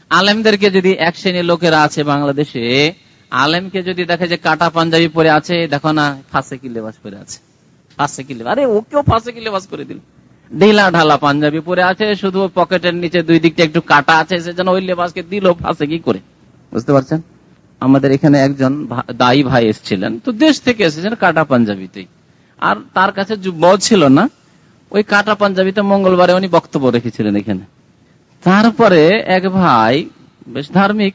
Speaker 1: আলেমদেরকে যদি এক শ্রেণির লোকেরা আছে বাংলাদেশে আলেমকে যদি দেখে যে কাটা পাঞ্জাবি পরে আছে, দেখো না, ফাঁসে কি লেবাস পরে আছে? ফাঁসে কি লেবাস? আরে, ওকেও ফাঁসে কি লেবাস করে দিল? ঢিলা ঢালা পাঞ্জাবি পরে আছে, শুধু পকেটের নিচে দুই দিকটা একটু কাটা আছে সেজন্য ওই লেবাসকে দিল, ফাঁসে কি করে? বুঝতে পারছেন? আমাদের এখানে একজন দায়ী ভাই এসেছিলেন, তো দেশ থেকে এসেছেন কাটা পাঞ্জাবিতেই। আর তার কাছে ছিল না, ওই কাটা পাঞ্জাবিতে মঙ্গলবারে উনি বক্তব্য রেখেছিলেন এখানে। তারপরে এক ভাই, বেশ ধার্মিক,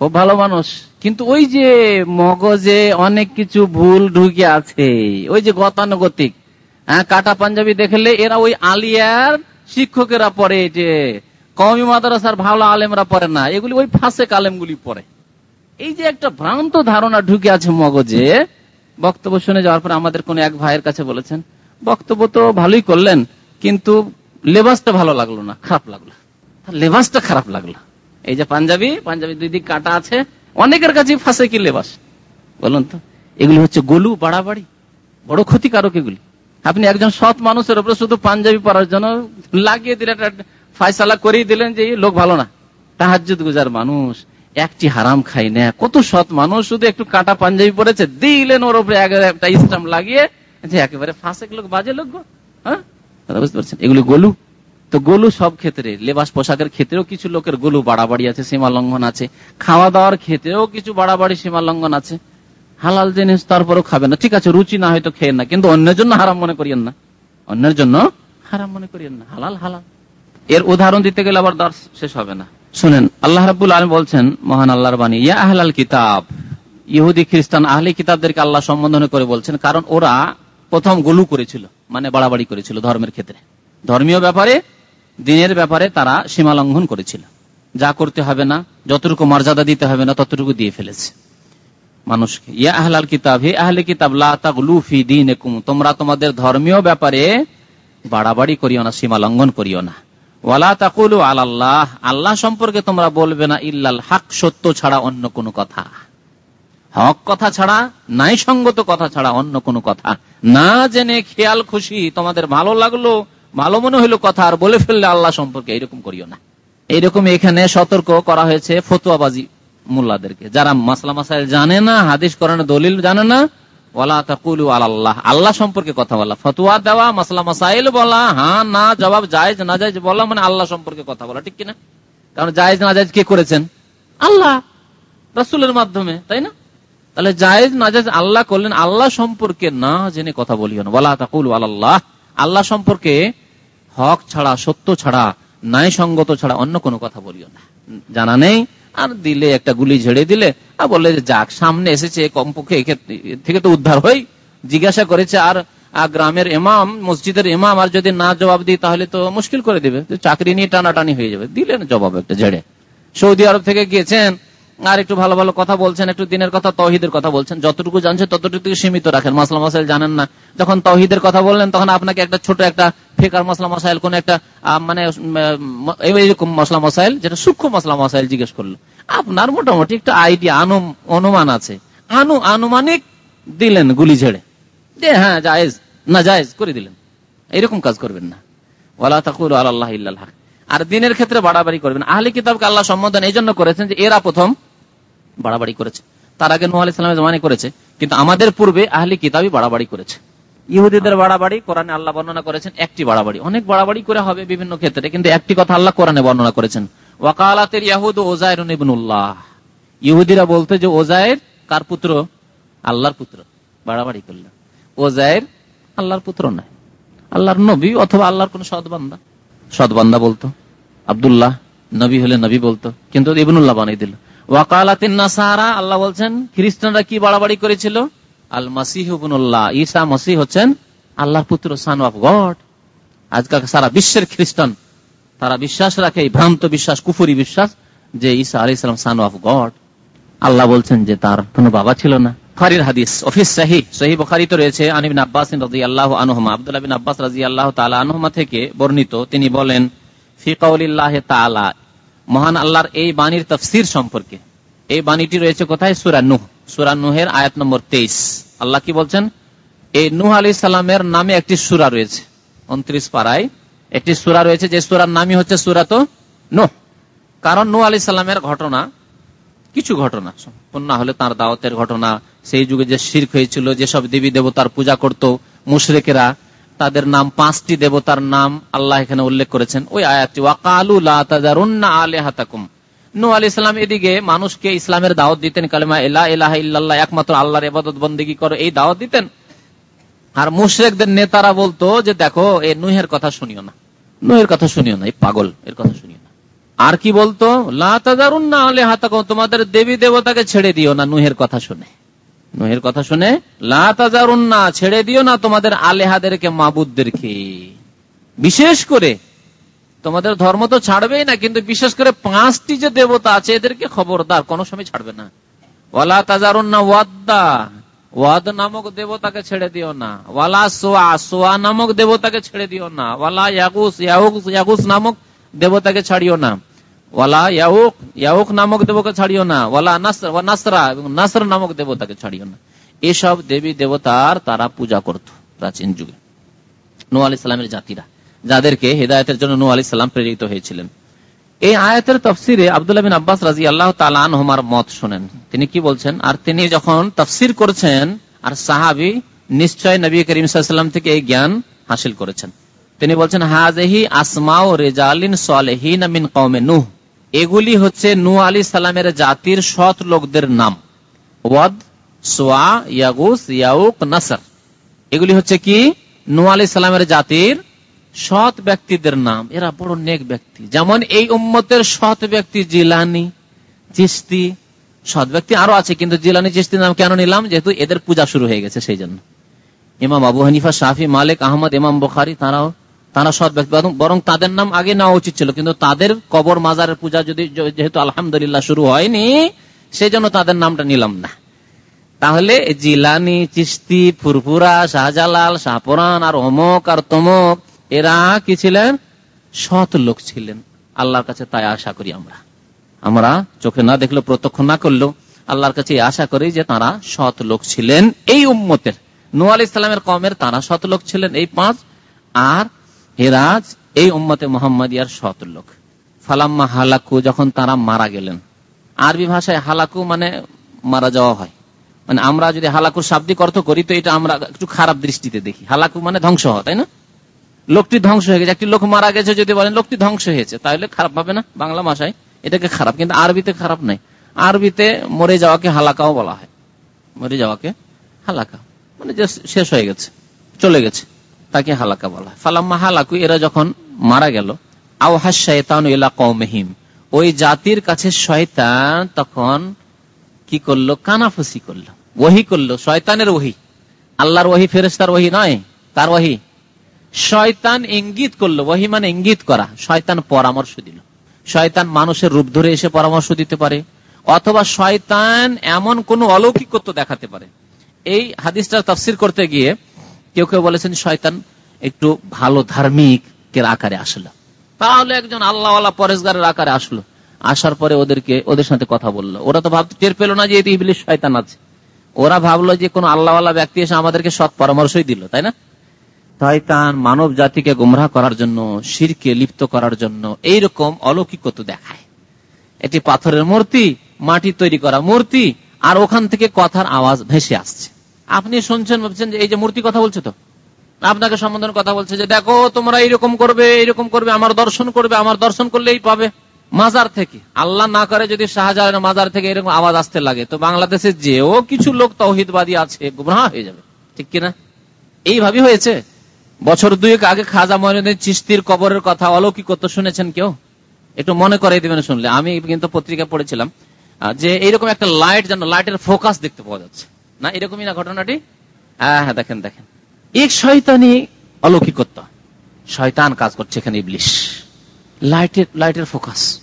Speaker 1: খুব ভালো মানুষ কিন্তু ওই যে মগজে অনেক কিছু ভুল ঢুকে আছে, ওই যে গতানুগতিক হ্যাঁ কাটা পাঞ্জাবি দেখলে এরা ওই আলিয়ার শিক্ষকেরা পড়ে যে কমি মাদ্রাসার ভালো আলেমরা পড়ে না, এগুলি ওই ফাঁসে কালেমগুলি পড়ে। এই যে একটা ভ্রান্ত ধারণা ঢুকে আছে মগজে, বক্তব্য শুনে যাওয়ার পর আমাদের কোন এক ভাইয়ের কাছে বলেছেন, বক্তব্য তো ভালোই করলেন, কিন্তু লেবাসটা ভালো লাগল না, খারাপ লাগল। লেবাসটা খারাপ লাগল। এই যে পাঞ্জাবি পাঞ্জাবি দুই দিক কাটা আছে অনেকের কাছে ফাঁসে কি লেবাস? বলুন তো। এগুলি হচ্ছে গলু, বাড়াবাড়ি, বড় ক্ষতিকারক এগুলি। আপনি একজন সৎ মানুষের উপরে শুধু পাঞ্জাবি পরার জন্য লাগিয়ে দিলেন ফায়সালা করেই দিলেন যে লোক ভালো না। তাহাজুদ গুজার মানুষ, একটি হারাম খাই না। কত সৎ মানুষ, শুধু একটু কাটা পাঞ্জাবি পরেছে, দিলেন ওর উপরে একটা স্টাম্প লাগিয়ে, যে একেবারে ফাঁসে লোক, বাজে লোক হ্যাঁ? বুঝতে পারছেন? এগুলি গলু। তো গোলু সব ক্ষেত্রে, লেবাস পোশাকের ক্ষেত্রেও কিছু লোকের গোলু বাড়াবাড়ি আছে সীমা লঙ্ঘন আছে। খাওয়া দাওয়ার ক্ষেত্রেও কিছু বাড়াবাড়ি সীমা লঙ্ঘন আছে। হালাল জিনিস তারপরেও খাবে না। ঠিক আছে, রুচি না হয়তো খেয়ে না, কিন্তু অন্যের জন্য হারাম মনে করিয়েন না। অন্যের জন্য হারাম মনে করিয়েন না। হালাল হালাল। এর উদাহরণ দিতে গেলে আবার দর্শ শেষ হবে না। শুনেন, আল্লাহ রাবুল আলম বলছেন, মহান আল্লাহর বাণী, ইয়া আহলাল কিতাব। ইহুদি, খ্রিস্টান, আহলি কিতাবদেরকে আল্লাহ সম্বোধন করে বলছেন, কারণ ওরা প্রথম গুলু করেছিল মানে বাড়াবাড়ি করেছিল ধর্মের ক্ষেত্রে। ধর্মীয় ব্যাপারে দিনের ব্যাপারে তারা সীমা লঙ্ঘন করেছিল। যা করতে হবে না, যতটুকু মর্যাদা দিতে হবে না, ততটুকু দিয়ে ফেলেছে। মানুষকে, ইয়া আহলাল কিতাব, হে আহলে কিতাব দিন তোমরা তোমাদের ধর্মীয় ব্যাপারে বাড়াবাড়ি করিও না, সীমা লঙ্ঘন করিও না। আল্লাহ আল্লাহ সম্পর্কে তোমরা বলবে না, ইল্লাল হাক, সত্য ছাড়া অন্য কোনো কথা। হক কথা ছাড়া নাই সঙ্গত কথা ছাড়া অন্য কোনো কথা। না জেনে খেয়াল খুশি, তোমাদের ভালো লাগল ভালো মনে হইল কথা আর বলে ফেললে আল্লাহ সম্পর্কে এরকম করিও না। এইরকম এখানে সতর্ক করা হয়েছে ফতুয়াবাজি মোল্লাদেরকে। যারা মাসলা মাসাইল জানে না, হাদিস করেন দলিল জানে না ওলা তাকুলু আল্লাহ আল্লাহ সম্পর্কে কথা বলা। ফতুয়া দেওয়া, মাসলা মাসাইল বলা না, জবাব না বলা মানে আল্লাহ সম্পর্কে কথা বলা। ঠিক কিনা? কারণ জায়েজ, না কে করেছেন? আল্লাহ। রাসুলের মাধ্যমে, তাই না? তাহলে জায়েজ, না আল্লাহ করলেন। আল্লাহ সম্পর্কে না জেনে কথা বলিও না। বলা তাকুল আল্লাহ আল্লাহ সম্পর্কে হক ছাড়া, সত্য ছাড়া ন্যায় সঙ্গত ছাড়া অন্য কোনো কথা বলিও না। জানা নেই? আর দিলে একটা গুলি ঝেড়ে দিলে, আর বললে যাক, সামনে এসেছে কমপক্ষে থেকে তো উদ্ধার হই। জিজ্ঞাসা করেছে, আর গ্রামের এমাম মসজিদের এমাম আর যদি না জবাব দিই তাহলে তো মুশকিল করে দিবে। চাকরি নিয়ে টানাটানি হয়ে যাবে। দিলেন জবাব একটা ঝেড়ে। সৌদি আরব থেকে গিয়েছেন আর একটু ভালো ভালো কথা বলছেন, একটু দিনের কথা, তহিদের কথা বলছেন। যতটুকু জানছে, ততটুকু সীমিত রাখেন। মাসলা মাসাইল জানেন না। যখন তহিদের কথা বললেন, তখন আপনাকে একটা ছোট একটা ফেকার মশলা মশাইল, কোন একটা মানে এইরকম মশলা মশাইল, যেটা সূক্ষ্ম মশলা মশাইল জিজ্ঞেস করল। আপনার মোটামুটি একটা আইডিয়া অনুমান আছে। আনু, আনুমানিক দিলেন গুলি ঝেড়ে। যে হ্যাঁ জায়েজ, না জায়েজ, করে দিলেন। এরকম কাজ করবেন না। ওয়ালা তাকুল আল্লাহ ইল্লাহ আর দিনের ক্ষেত্রে বাড়াবাড়ি করবেন। আহলি কিতাবকে আল্লাহ সম্বোধন এই জন্য করেছেন যে এরা প্রথম বাড়াবাড়ি করেছে। তার আগে নোহ আলাইসালামের জমানে করেছে কিন্তু আমাদের পূর্বে আহলি কিতাবই বাড়াবাড়ি করেছে। ইহুদিদের বাড়াবাড়ি কোরআনে আল্লাহ বর্ণনা করেছেন একটি বাড়াবাড়ি। অনেক বাড়াবাড়ি করে হবে বিভিন্ন ক্ষেত্রে কিন্তু একটি কথা আল্লাহ কোরআনে বর্ণনা করেছেন ওয়াকালাতের ইয়াহুদ ওজায়ের ইবনুল্লাহ। ইহুদিরা বলতে যে ওজায়ের কার পুত্র? আল্লাহর পুত্র। বাড়াবাড়ি করলেন ওজায়ের আল্লাহর পুত্র নয়। আল্লাহর নবী অথবা আল্লাহর কোন সদবান্দা সদবান্দা বলতো। আবদুল্লাহ নবী হলে নবী বলতো। কিন্তু ইবনুল্লাহ বানিয়ে দিল। ওয়াকালাতিন আল্লাহ বলছেন, খ্রিস্টানরা কি বাড়াবাড়ি করেছিল? আল মাসিহুল্লাহ ঈসা মসিহ হচ্ছেন আল্লাহর পুত্র সান অফ গড আজকাল সারা বিশ্বের খ্রিস্টান, তারা বিশ্বাস রাখে, এই ভ্রান্ত বিশ্বাস, কুফুরি বিশ্বাস, যে ঈসা আলি সালাম সান অফ গড আল্লাহ বলছেন যে তার কোন বাবা ছিল না। খারির হাদিস। অফিস সাহি সহি বখারি তো রয়েছে আনিবিন আব্বাস আব্বাস থেকে বর্ণিত, তিনি বলেন মহান আল্লাহর এই বাণীর সম্পর্কে। এই বাণীটি রয়েছে কোথায়? আয়াত নম্বর তেইশ। আল্লাহ কি বলছেন? এই নুহ আলি সালামের নামে একটি সুরা রয়েছে। উনত্রিশ পাড়ায় একটি সুরা রয়েছে, যে সুরার নামই হচ্ছে সুরাত নুহ। কারণ নু আলি সাল্লামের ঘটনা কিছু ঘটনা, সম্পূর্ণ হলে তার দাওয়াতের ঘটনা, সেই যুগে যে শির্ক হয়েছিল, যেসব দেবী দেবতার পূজা করত, মুশরেকেরা, তাদের নাম, পাঁচটি দেবতার নাম আল্লাহ এখানে উল্লেখ করেছেন। ওই আয়াতটি, ওয়াকালু আলে হাতাকুম নু আলি ইসলাম এদিকে, মানুষকে ইসলামের দাওয়াত দিতেন, কালিমা এলা এলাহ ইল্লাহ একমাত্র আল্লাহর এবাদত বন্দিগি করো। এই দাওয়াত দিতেন। আর মুশরেকদের নেতারা বলতো যে, দেখো, এ নুহের কথা শুনিও না। নুহের কথা শুনিও না, এই পাগল, এর কথা শুনিও আর কি বলতো? তোমাদের দেবী দেবতাকে ছেড়ে দিও না নুহের কথা শুনে। নুহের কথা শুনে লাতাজারুন্না ছেড়ে দিও না তোমাদের আলেহাদেরকে, মাবুদদেরকে। বিশেষ করে, তোমাদের ধর্ম তো ছাড়বেই না, কিন্তু বিশেষ করে পাঁচটি যে দেবতা আছে, এদেরকে খবরদার, কোন সময় ছাড়বে না। ওয়ালা তাজারুন্না ওয়াদ্দা, ওয়াদ নামক দেবতাকে ছেড়ে দিও না। ওয়ালা সোয়া সোয়া নামক দেবতাকে ছেড়ে দিও না। ওয়ালা ইয়াগুস, ইয়াহুস, ইয়াগুস নামক দেবতাকে ছাড়িও না। ওয়ালা ইয়াউক ইয়াউক নামক দেবকে ছাড়িও না। ওয়ালা নাসর এবং নাসর নামক দেবতাকে ছাড়িও না। এসব দেবী দেবতার তারা পূজা করত প্রাচীন যুগে। নু আলি সালামের জাতিরা, যাদেরকে জন্য নু আলি প্রেরিত হয়েছিলেন। এই আয়াতের তফসিরে আবদুল্লাহ বিন আব্বাস রাজি আল্লাহ তালানহমার মত শোনেন। তিনি কি বলছেন? আর তিনি যখন তফসির করছেন, আর সাহাবি নিশ্চয় নবী করিম সাল্লাম থেকে এই জ্ঞান হাসিল করেছেন। তিনি বলছেন হাজেহি আসমাও রেজালিন সালেহিন মিন কৌমে নুহ। এগুলি হচ্ছে নু আলী সালামের জাতির সৎ লোকদের নাম। ওয়াদ, সোয়া, ইয়াগুস, ইয়াউক, নাসার। এগুলি হচ্ছে কি? নু আলী সালামের জাতির সৎ ব্যক্তিদের নাম। এরা বড় নেক ব্যক্তি। যেমন এই উম্মতের সৎ ব্যক্তি জিলানি চিস্তি সৎ ব্যক্তি আরও আছে, কিন্তু জিলানি চিস্তির নাম কেন নিলাম? যেহেতু এদের পূজা শুরু হয়ে গেছে সেই জন্য ইমাম আবু হানিফা শাহি মালিক, আহমদ, ইমাম বখারি, তারাও তারা সৎ ব্যক্তি। বরং তাদের নাম আগে নেওয়া উচিত ছিল। কিন্তু তাদের কবর মাজারের পূজা যদি যেহেতু আলহামদুলিল্লাহ শুরু হয়নি সেই জন্য তাদের নামটা নিলাম না। তাহলে জিলানি চিস্তি ফুরফুরা, শাহজালাল শাহপুরান আর অমক, আর তমক, এরা কি ছিলেন? সৎ লোক ছিলেন। আল্লাহর কাছে তাই আশা করি আমরা। আমরা চোখে না দেখলেও প্রত্যক্ষ না করলেও আল্লাহর কাছে আশা করি যে তারা সৎ লোক ছিলেন। এই উম্মতের নু আল ইসলামের কমের তারা সৎ লোক ছিলেন এই পাঁচ। আর হেরাজ এই উম্মতে মোহাম্মদিয়ার শত লোক ফালাম্মা হালাকু, যখন তারা মারা গেলেন। আরবি ভাষায় হালাকু মানে মারা যাওয়া হয়। মানে আমরা যদি হালাকুর শাব্দিক অর্থ করি, তো এটা আমরা একটু খারাপ দৃষ্টিতে দেখি। হালাকু মানে ধ্বংস হওয়া, তাই না? লোকটি ধ্বংস হয়ে গেছে। একটি লোক মারা গেছে, যদি বলেন লোকটি ধ্বংস হয়েছে, তাহলে খারাপ হবে না, বাংলা ভাষায় এটাকে খারাপ। কিন্তু আরবিতে খারাপ নাই। আরবিতে মরে যাওয়াকে হালাকাও বলা হয়। মরে যাওয়াকে হালাকা। মানে শেষ হয়ে গেছে, চলে গেছে। তাকে হালাকা বলা ফালাম্মা হালাকু, এরা যখন মারা গেল আওহাস শয়তান এলা ওই জাতির কাছে শয়তান তখন কি করল? কানাফুসি করল। ওহি করল। শয়তানের ওহি। আল্লাহর ওহি ফেরেস্তার ওহি নয়, তার ওহি। শয়তান ইঙ্গিত করল। ওহি মানে ইঙ্গিত করা। শয়তান পরামর্শ দিল। শয়তান মানুষের রূপ ধরে এসে পরামর্শ দিতে পারে। অথবা শয়তান এমন কোন অলৌকিকত্ব দেখাতে পারে। এই হাদিসটা তফসির করতে গিয়ে কেউ কেউ বলেছেন শয়তান একটু ভালো ধার্মিকের আকারে আসলো। তাহলে একজন আল্লাহ পরেশগারের আকারে আসলো। আসার পরে ওদেরকে, ওদের সাথে কথা বলল। ওরা তো ভাবতে, টের পেল না যে এটি ইবলিশ শয়তান আছে। ওরা ভাবলো যে কোন আল্লাহওয়ালা ব্যক্তি এসে আমাদেরকে সৎ পরামর্শই দিল, তাই না? শয়তান মানব জাতিকে গুমরাহ করার জন্য, শিরকে লিপ্ত করার জন্য এইরকম অলৌকিকত্ব দেখায়। এটি পাথরের মূর্তি, মাটি তৈরি করা মূর্তি, আর ওখান থেকে কথার আওয়াজ ভেসে আসছে। আপনি শুনছেন, ভাবছেন এই যে মূর্তি কথা বলছে তো? আপনাকে সম্বোধন কথা বলছে যে, দেখো, তোমরা এইরকম করবে এইরকম করবে, আমার দর্শন করবে, আমার দর্শন করলেই পাবে। মাজার থেকে, আল্লাহ না করে যদি শাহজাহানের মাজার থেকে এরকম আওয়াজ আসতে লাগে, তো বাংলাদেশে যেও কিছু লোক তৌহিদবাদী আছে, গুমরাহ হয়ে যাবে। ঠিক কিনা? এইভাবে হয়েছে। বছর দুয়েক আগে খাজা মহিনুদ্দিন চিস্তির কবরের কথা অলৌকিকত্ব শুনেছেন কেউ? একটু মনে করে দিবেন শুনলে। আমি কিন্তু পত্রিকা পড়েছিলাম যে এইরকম একটা লাইট যেন লাইটের ফোকাস দেখতে পাওয়া যাচ্ছে। না এরকমই না ঘটনাটি? হ্যাঁ হ্যাঁ দেখেন দেখেন। এক শয়তানি অলৌকিকত্ব। শয়তান কাজ করছে এখানে ইবলিশ। লাইটের লাইটের ফোকাস।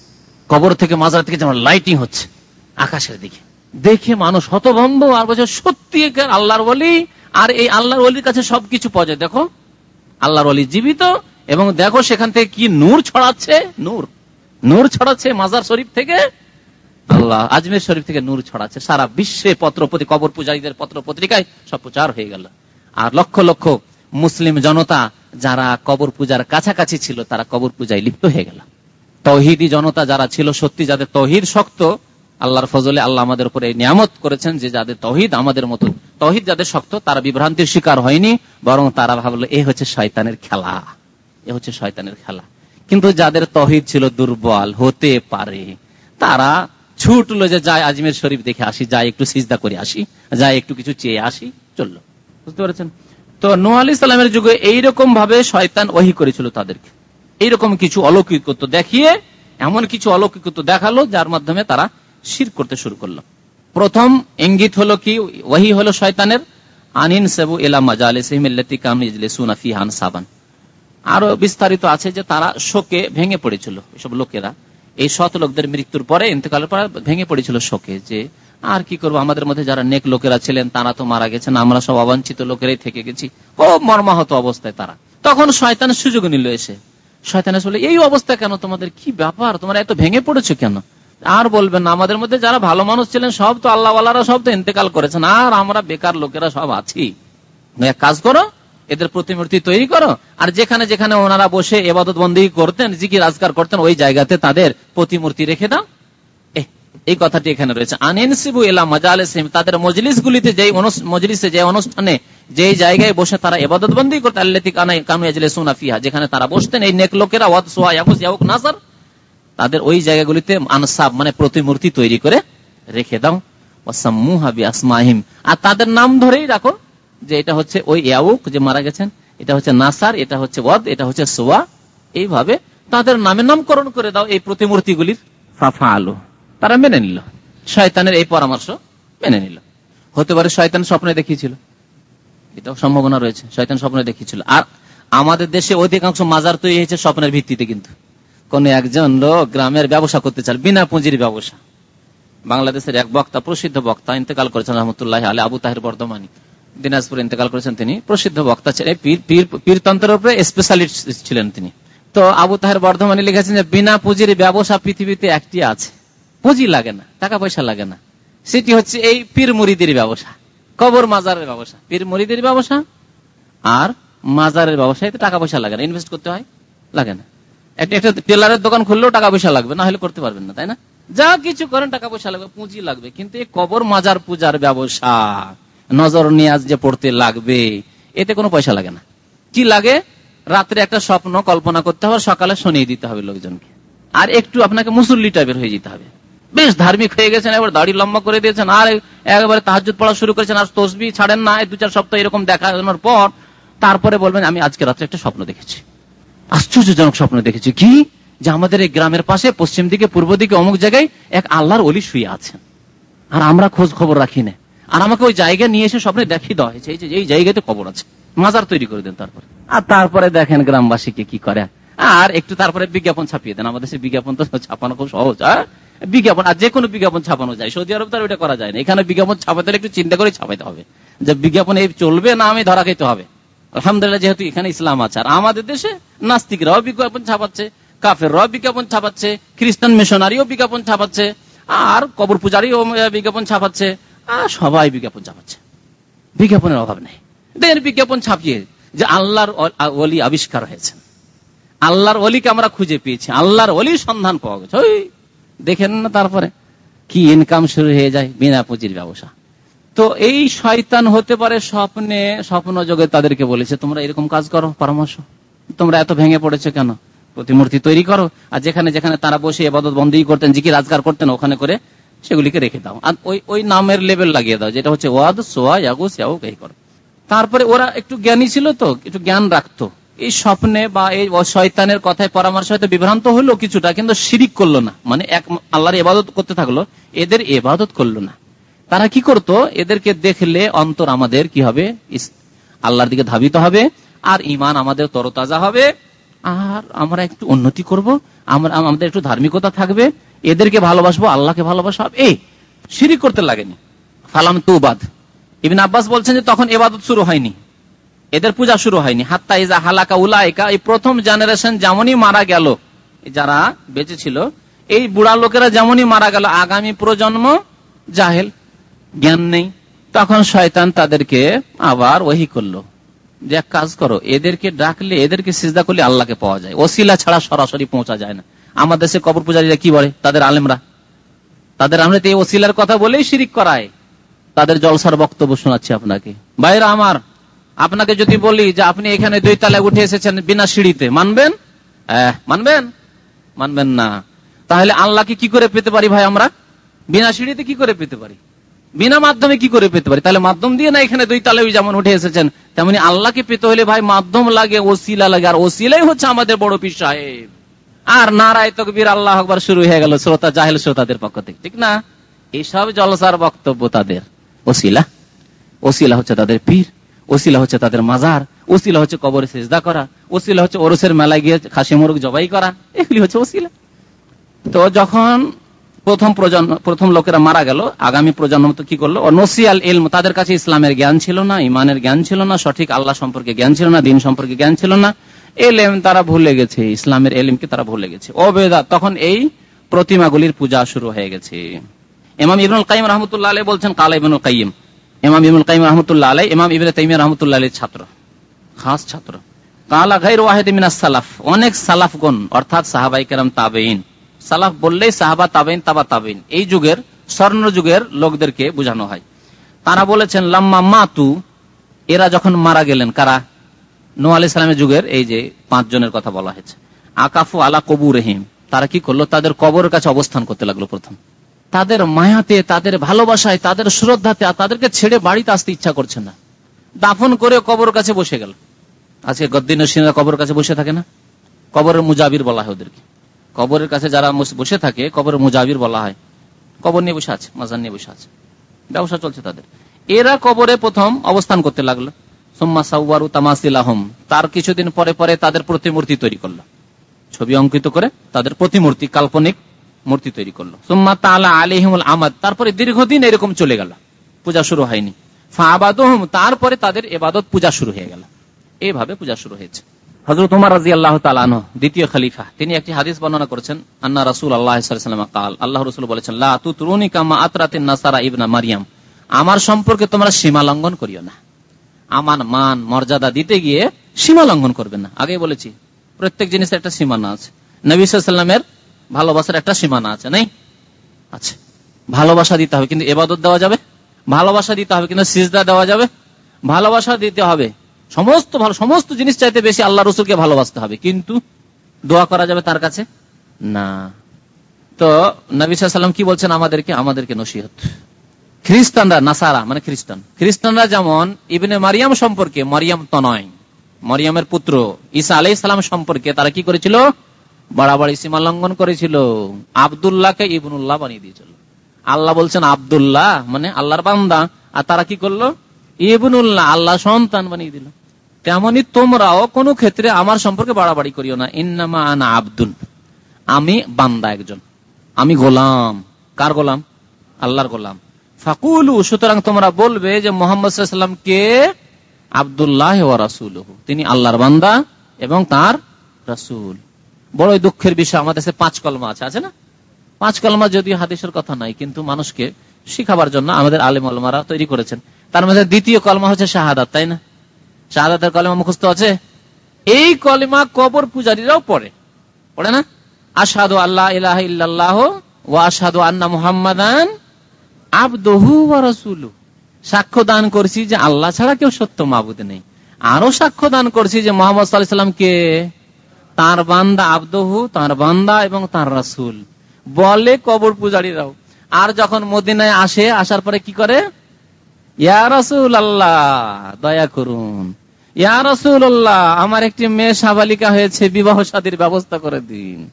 Speaker 1: কবর থেকে মাজার থেকে যেমন লাইটিং হচ্ছে আকাশের দিকে। দেখে মানুষ হতভম্ব আর বলছে সত্যি আল্লাহর বলি আর এই আল্লাহর অলির কাছে সবকিছু পাওয়া যায়। দেখো আল্লাহর অলি জীবিত এবং দেখো সেখান থেকে কি নূর ছড়াচ্ছে? নূর। নূর ছড়াচ্ছে মাজার শরীফ থেকে। আল্লাহ আজমের শরীফ থেকে নূর ছড়াচ্ছে। সারা বিশ্বে পত্র কবর পূজারীদের পত্র পত্রিকায় সব প্রচার হয়ে গেল। আর লক্ষ লক্ষ মুসলিম জনতা যারা কবর পূজার কাছাকাছি ছিল, তারা কবর পূজায় লিপ্ত হয়ে গেল। তহিদি জনতা যারা ছিল, সত্যি যাদের তহিদ শক্ত, আল্লাহর ফজলে আল্লাহ আমাদের উপরে নিয়ামত করেছেন যে যাদের তহিদ আমাদের মতো, তহিদ যাদের শক্ত, তারা বিভ্রান্তির শিকার হয়নি, বরং তারা ভাবলো, এ হচ্ছে শয়তানের খেলা। এ হচ্ছে শয়তানের খেলা। কিন্তু যাদের তহিদ ছিল দুর্বল হতে পারে, তারা ছুটলো যে যায় আজমের শরীফ দেখে আসি, যাই, একটু সিজদা করে আসি, যাই, একটু কিছু চেয়ে আসি, চলল। বুঝতে পেরেছেন? তো নো আলি সালামের যুগে এইরকম ভাবে শয়তান ওহি করেছিল তাদেরকে। এইরকম কিছু অলৌকিকত্ব দেখিয়ে, এমন কিছু অলৌকিকত্ব দেখাল, যার মাধ্যমে তারা শির করতে শুরু করল। প্রথম ইঙ্গিত হলো কি? ওহি হলো শয়তানের, আনিন সেবু এলা মাজালিসান সাবান আরও বিস্তারিত আছে যে, তারা শোকে ভেঙে পড়েছিল, এসব লোকেরা। এই শত লোকদের মৃত্যুর পরে ইন্তকালের পর ভেঙে পড়েছিল শোকে যে, আর কি করব? আমাদের মধ্যে যারা নেক লোকেরা ছিলেন, তারা তো মারা গেছেন। আমরা সব অবাঞ্ছিত লোকেরাই থেকে গেছি। খুব মর্মাহত অবস্থায় তারা। তখন শয়তানের সুযোগ নিল এসে। শয়তান বলে এই অবস্থা কেন? তোমাদের কি ব্যাপার? তোমরা এত ভেঙে পড়েছো কেন? আর বলবেন আমাদের মধ্যে যারা ভালো মানুষ ছিলেন, সব তো আল্লাহওয়ালারা সব তো ইন্তেকাল করেছেন। আর আমরা বেকার লোকেরা সব আছি। এক কাজ করো এদের প্রতিমূর্তি তৈরি করো। আর যেখানে যেখানে ওনারা বসে এবাদত বন্দী করতেন জিকি রাজগার করতেন, ওই জায়গাতে তাদের প্রতিমূর্তি রেখে দাও। এই কথাটি এখানে রয়েছে। আনএনসিবু এলা মজালিম তাদের মজলিস গুলিতে যে মজলিসে যে অনুষ্ঠানে যে জায়গায় বসে তারা এবাদত বন্দী করতে আল্লাহ কানু সুনাফিয়া যেখানে তারা বসতেন, এই নেক লোকেরা, ওয়াদ ইয়াকুস নাসার তাদের ওই জায়গাগুলিতে আনসাব মানে প্রতিমূর্তি তৈরি করে রেখে দাও। আসমাহিম আর তাদের নাম ধরেই রাখো যে এটা হচ্ছে ওই ইয়াউক যে মারা গেছেন, এটা হচ্ছে নাসার, এটা হচ্ছে ওয়াদ, এটা হচ্ছে সোয়া। এইভাবে তাদের নামে নামকরণ করে দাও এই প্রতিমূর্তিগুলির। ফাফা আলো তারা মেনে নিল। শয়তানের এই পরামর্শ মেনে নিল। হতে পারে শয়তান স্বপ্নে দেখিয়েছিল। এটাও সম্ভাবনা রয়েছে। শয়তান স্বপ্নে দেখিয়েছিল। আর আমাদের দেশে অধিকাংশ মাজার তৈরি হয়েছে স্বপ্নের ভিত্তিতে কিন্তু। কোন একজন লোক গ্রামের ব্যবসা করতে চান বিনা পুঁজির ব্যবসা। বাংলাদেশের এক বক্তা, প্রসিদ্ধ বক্তা, ইন্তেকাল করেছেন রহমতুল্লাহ আলী আবু তাহের বর্ধমানী। দিনাজপুর ইন্তেকাল করেছেন তিনি। প্রসিদ্ধ বক্তা ছিলেন পীরতন্ত্রের উপরে স্পেশালিস্ট ছিলেন তিনি। তো আবু তাহের বর্ধমানী লিখেছেন যে, বিনা পুঁজির ব্যবসা পৃথিবীতে একটি আছে। পুঁজি লাগে না টাকা পয়সা লাগে না। সেটি হচ্ছে এই পীর মুড়িদের ব্যবসা, কবর মাজারের ব্যবসা। পীর মুড়িদের ব্যবসা আর মাজারের ব্যবসা, এতে টাকা পয়সা লাগে না ইনভেস্ট করতে হয়, লাগে না। একটা একটা টেলারের দোকান খুললেও টাকা পয়সা লাগবে, না হলে করতে পারবেন না, তাই না? যা কিছু করেন টাকা পয়সা লাগবে, পুঁজি লাগবে। কিন্তু এই কবর মাজার পূজার ব্যবসা নজর নিয়াজ যে পড়তে লাগবে, এতে কোনো পয়সা লাগে না। কি লাগে? রাত্রে একটা স্বপ্ন কল্পনা করতে হবে, সকালে শুনিয়ে দিতে হবে লোকজনকে। আর একটু আপনাকে মুসল্লি টাইপের হয়ে যেতে হবে। বেশ ধার্মিক হয়ে গেছেন, এবার দাড়ি লম্বা করে দিয়েছেন, আর একবারে তাহাজুদ পড়া শুরু করেছেন, আর তসবি ছাড়েন না দু চার সপ্তাহ এরকম দেখানোর পর তারপরে বলবেন, আমি আজকে রাত্রে একটা স্বপ্ন দেখেছি। আশ্চর্যজনক স্বপ্ন দেখেছি। কি? যে আমাদের এই গ্রামের পাশে, পশ্চিম দিকে, পূর্ব দিকে, অমুক জায়গায় এক আল্লাহর অলি শুয়ে আছেন। আর আমরা খোঁজ খবর রাখি না। আর আমাকে ওই জায়গায় নিয়ে এসে স্বপ্নে দেখিয়ে দেওয়া হয়েছে। এই জায়গাতে খবর আছে। মাজার তৈরি করে দেন তারপরে। আর তারপরে দেখেন গ্রামবাসীকে কি করে। আর একটু তারপরে বিজ্ঞাপন ছাপিয়ে দেন। আমাদের বিজ্ঞাপন তো ছাপানো খুব সহজ হ্যাঁ? বিজ্ঞাপন, আর যে কোনো বিজ্ঞাপন ছাপানো যায়। সৌদি আরব তার ওইটা করা যায় না। এখানে বিজ্ঞাপন ছাপাতে একটু চিন্তা করে ছাপাইতে হবে। যে বিজ্ঞাপন এই চলবে না আমি ধরা খাইতে হবে। আলহামদুলিল্লাহ, যেহেতু এখানে ইসলাম আছে। আর আমাদের দেশে নাস্তিকরাও বিজ্ঞাপন ছাপাচ্ছে, কাফেররাও বিজ্ঞাপন ছাপাচ্ছে, খ্রিস্টান মিশনারিও বিজ্ঞাপন ছাপাচ্ছে, আর কবর পূজারিও বিজ্ঞাপন ছাপাচ্ছে। আর সবাই বিজ্ঞাপন ছাপাচ্ছে বিজ্ঞাপনের অভাব নেই। দেন বিজ্ঞাপন ছাপিয়ে যে আল্লাহর অলি আবিষ্কার হয়েছে আল্লাহর অলিকে আমরা খুঁজে পেয়েছি। আল্লাহর অলির সন্ধান পাওয়া গেছে। ওই, দেখেন না তারপরে কি ইনকাম শুরু হয়ে যায় বিনা পুঁজির ব্যবসা। তো এই শয়তান হতে পারে স্বপ্নে, স্বপ্ন যোগে তাদেরকে বলেছে, তোমরা এরকম কাজ করো, পরামর্শ। তোমরা এত ভেঙে পড়েছে কেন? প্রতিমূর্তি তৈরি করো। আর যেখানে যেখানে তারা বসে এবাদত বন্দী করতেন জিকি রাজগার করতেন, ওখানে করে সেগুলিকে রেখে দাও। আর ওই ওই নামের লেভেল লাগিয়ে দাও, যেটা হচ্ছে ওয়াদ, সোয়া ইয়াউক, এই করো। তারপরে ওরা একটু জ্ঞানী ছিল তো, একটু জ্ঞান রাখতো। এই স্বপ্নে বা এই শয়তানের কথায় পরামর্শ হয়তো বিভ্রান্ত হলো কিছুটা, কিন্তু শিরিক করল না। মানে এক আল্লাহর এবাদত করতে থাকল, এদের এবাদত করল না। তারা কি করত? এদেরকে দেখলে অন্তর আমাদের কি হবে? আল্লাহর দিকে ধাবিত হবে, আর ইমান আমাদের তরতাজা হবে। আর আমরা একটু উন্নতি করব, আমরা, আমাদের একটু ধার্মিকতা থাকবে এদেরকে ভালোবাসবো, আল্লাহকে ভালোবাসবো। এই, শিরিক করতে লাগেনি। ফালাম তুবাদ। ইবিন আব্বাস বলছেন যে তখন এবাদত শুরু হয়নি। এদের পূজা শুরু হয়নি। হাত্তা ইজা হালাকা উলাইকা, এই প্রথম জেনারেশন যেমনই মারা গেল, যারা বেঁচে ছিল, এই বুড়া লোকেরা যেমনই মারা গেল, আগামী প্রজন্ম জাহেল, জ্ঞান নেই। তখন শয়তান তাদেরকে আবার ওহি করল। যে কাজ করো, এদেরকে ডাকলে, এদেরকে সিজদা করলে আল্লাহকে পাওয়া যায়। ওসিলা ছাড়া সরাসরি পৌঁছা যায় না। আমাদের দেশে কবর পূজারীরা কি বলে? তাদের আলেমরা। তাদের আমরা এই ওসিলার কথা বলেই শিরিক করায়। তাদের জলসার বক্তব্য শোনাচ্ছি আপনাকে। বাইরে আমার, আপনাকে যদি বলি যে আপনি এখানে দুই তালায় উঠে এসেছেন বিনা সিঁড়িতে, মানবেন? মানবেন? মানবেন না। তাহলে আল্লাহকে কি করে পেতে পারি ভাই আমরা? বিনা সিঁড়িতে কি করে পেতে পারি? বিনা মাধ্যমে কি করে পেতে পারি? তাহলে মাধ্যম দিয়ে না এখানে দুই তালে যেমন উঠে এসেছেন, তেমনি আল্লাহকে পেতে হলে ভাই মাধ্যম লাগে, ওসিলা লাগে। আর ওসিলাই হচ্ছে আমাদের বড় পীর সাহেব। আর নারায় তকবীর আল্লাহ আকবর শুরু হয়ে গেল শ্রোতা, জাহেল শ্রোতাদের পক্ষ থেকে। ঠিক না? এইসব জলসার বক্তব্য তাদের ওসিলা। ওসিলা হচ্ছে তাদের পীর, ওসিলা হচ্ছে তাদের মাজার, ওসিলা হচ্ছে কবরে সেজদা করা, ওসিলা হচ্ছে ওরসের মেলায় গিয়ে খাসি মোরগ জবাই করা, এগুলি হচ্ছে ওসিলা। তো যখন প্রথম প্রজন্ম প্রথম লোকেরা মারা গেল, আগামী প্রজন্ম তো কি করল? নসিয়াল এলম তাদের কাছে ইসলামের জ্ঞান ছিল না, ইমানের জ্ঞান ছিল না, সঠিক আল্লাহ সম্পর্কে জ্ঞান ছিল না, দিন সম্পর্কে জ্ঞান ছিল না। এলেম তারা ভুলে গেছে, ইসলামের এলিমকে তারা ভুলে গেছে। অবেদা, তখন এই প্রতিমাগুলির পূজা শুরু হয়ে গেছে। এমাম ইবনুল কাইম রহমতুল্লাহ আলী বলছেন, কালা ইবনুল কাইম। এমাম ইবনুল কাইম রহমতুল্লাহ আলাই এমাম ইবনে তাইমিয়া রহমতুল্লাহ ছাত্র, খাস ছাত্র। কালা ওয়াহেদ সালাফ। অনেক সালাফগণ, অর্থাৎ সাহাবাই কেরাম তাবেইন সালাফ বললেই সাহাবা তাবেইন তাবা তাবেইন এই যুগের, স্বর্ণ যুগের লোকদেরকে বোঝানো হয়। তারা বলেছেন, লাম্মা মাতু। এরা যখন মারা গেলেন, কারা? নো আলি যুগের এই যে পাঁচ জনের কথা বলা হয়েছে। আকাফু আলা কবু রহিম তারা কি করল? তাদের কবরের কাছে অবস্থান করতে লাগল প্রথম। তাদের মায়াতে, তাদের ভালোবাসায়, তাদের শ্রদ্ধাতে তাদেরকে ছেড়ে বাড়িতে আসতে ইচ্ছা করছে না। দাফন করে কবর কাছে বসে গেল। আজকে গদ্দিন কবর কাছে বসে থাকে না? কবরের মুজাবির বলা হয় ওদেরকে। কবরের কাছে যারা বসে থাকে, কবরের মুজাবির বলা হয়। কবর নিয়ে বসে আছে, মাজার নিয়ে বসে আছে। ব্যবসা চলছে তাদের। এরা কবরে প্রথম অবস্থান করতে লাগল। তার কিছুদিন পরে পরে তাদের প্রতিমূর্তি তৈরি করল। ছবি অঙ্কিত করে তাদের প্রতিমূর্তি, কাল্পনিক মূর্তি তৈরি করল। সোম্মা তালা আলিহিমুল আমাদ। তারপরে দীর্ঘদিন এরকম চলে গেল। পূজা শুরু হয়নি। তারপরে তাদের এবাদত পূজা শুরু হয়ে গেল। এভাবে পূজা শুরু হয়েছে। হজরত উমার রাজি আল্লাহ দ্বিতীয় তিনি একটি হাদিস বর্ণনা করেছেন, আন্না রাসুল আল্লাহ কাল আল্লাহ রসুল বলেছেন মারিয়াম। আমার সম্পর্কে তোমরা সীমা লঙ্ঘন করিও না। আমার মান, মর্যাদা দিতে গিয়ে সীমা লঙ্ঘন করবে না। আগে বলেছি, প্রত্যেক জিনিসের একটা সীমানা আছে। নবী ভালোবাসার একটা সীমানা আছে, নেই? আচ্ছা ভালোবাসা দিতে হবে, কিন্তু এবাদত দেওয়া যাবে? ভালোবাসা দিতে হবে, কিন্তু সিজদা দেওয়া যাবে? ভালোবাসা দিতে হবে, সমস্ত ভালো, সমস্ত জিনিস চাইতে বেশি আল্লাহ রসুলকে ভালোবাসতে হবে, কিন্তু দোয়া করা যাবে তার কাছে? না। তো নবী সাল্লাম কি বলছেন? আমাদেরকে আমাদেরকে নসিহত। খ্রিস্টানরা নাসারা মানে খ্রিস্টান। খ্রিস্টানরা যেমন ইবনে মারিয়াম সম্পর্কে, মারিয়াম তো নয়। মরিয়ামের পুত্র ঈসা আলাই সালাম সম্পর্কে তারা কি করেছিল? বাড়াবাড়ি সীমা লঙ্ঘন করেছিল। আবদুল্লাহকে ইবনুল্লাহ বানিয়ে দিয়েছিল। আল্লাহ বলছেন আবদুল্লাহ মানে আল্লাহর বান্দা। আর তারা কি করল? ইবনুল্লাহ আল্লাহ সন্তান বানিয়ে দিল। তেমনি তোমরাও কোন ক্ষেত্রে আমার সম্পর্কে বাড়াবাড়ি করিও না। ইন্নামা আনা আব্দুল। আমি বান্দা একজন। আমি গোলাম। কার গোলাম? আল্লাহর গোলাম। ফাকুলু, সুতরাং তোমরা বলবে যে মোহাম্মদ কে আবদুল্লাহ রাসুল তিনি আল্লাহর বান্দা এবং তার রাসুল। বড় দুঃখের বিষয়, আমাদের পাঁচ কলমা আছে আছে না? পাঁচ কলমা যদিও হাদিসের কথা নাই, কিন্তু মানুষকে শিখাবার জন্য আমাদের আলিম আলমারা তৈরি করেছেন। তার মধ্যে দ্বিতীয় কলমা হচ্ছে শাহাদাত, তাই না? শাহাদাতের কলমা মুখস্থ আছে? এই কলমা কবর পূজারীরাও পড়ে। পড়ে না? আসাদু আল্লাহ ইলাহ ইল্লাল্লাহ ও আসাদু আন্না মুহাম্মাদান আবদহু রসুল। সাক্ষ্য দান করছি যে আল্লাহ ছাড়া কেউ সত্য মাবুদ নেই। আরও সাক্ষ্য দান করছি যে মোহাম্মদ সাল্লামকে তার বান্দা আবদহু, তার বান্দা এবং তার রাসুল। বলে কবর পূজারীরাও। আর যখন মদিনায় আসে, আসার পরে কি করে? ইয়া আল্লাহ দয়া করুন। ইয়া আল্লাহ আমার একটি মেয়ে সাবালিকা হয়েছে, বিবাহ সাদীর ব্যবস্থা করে দিন।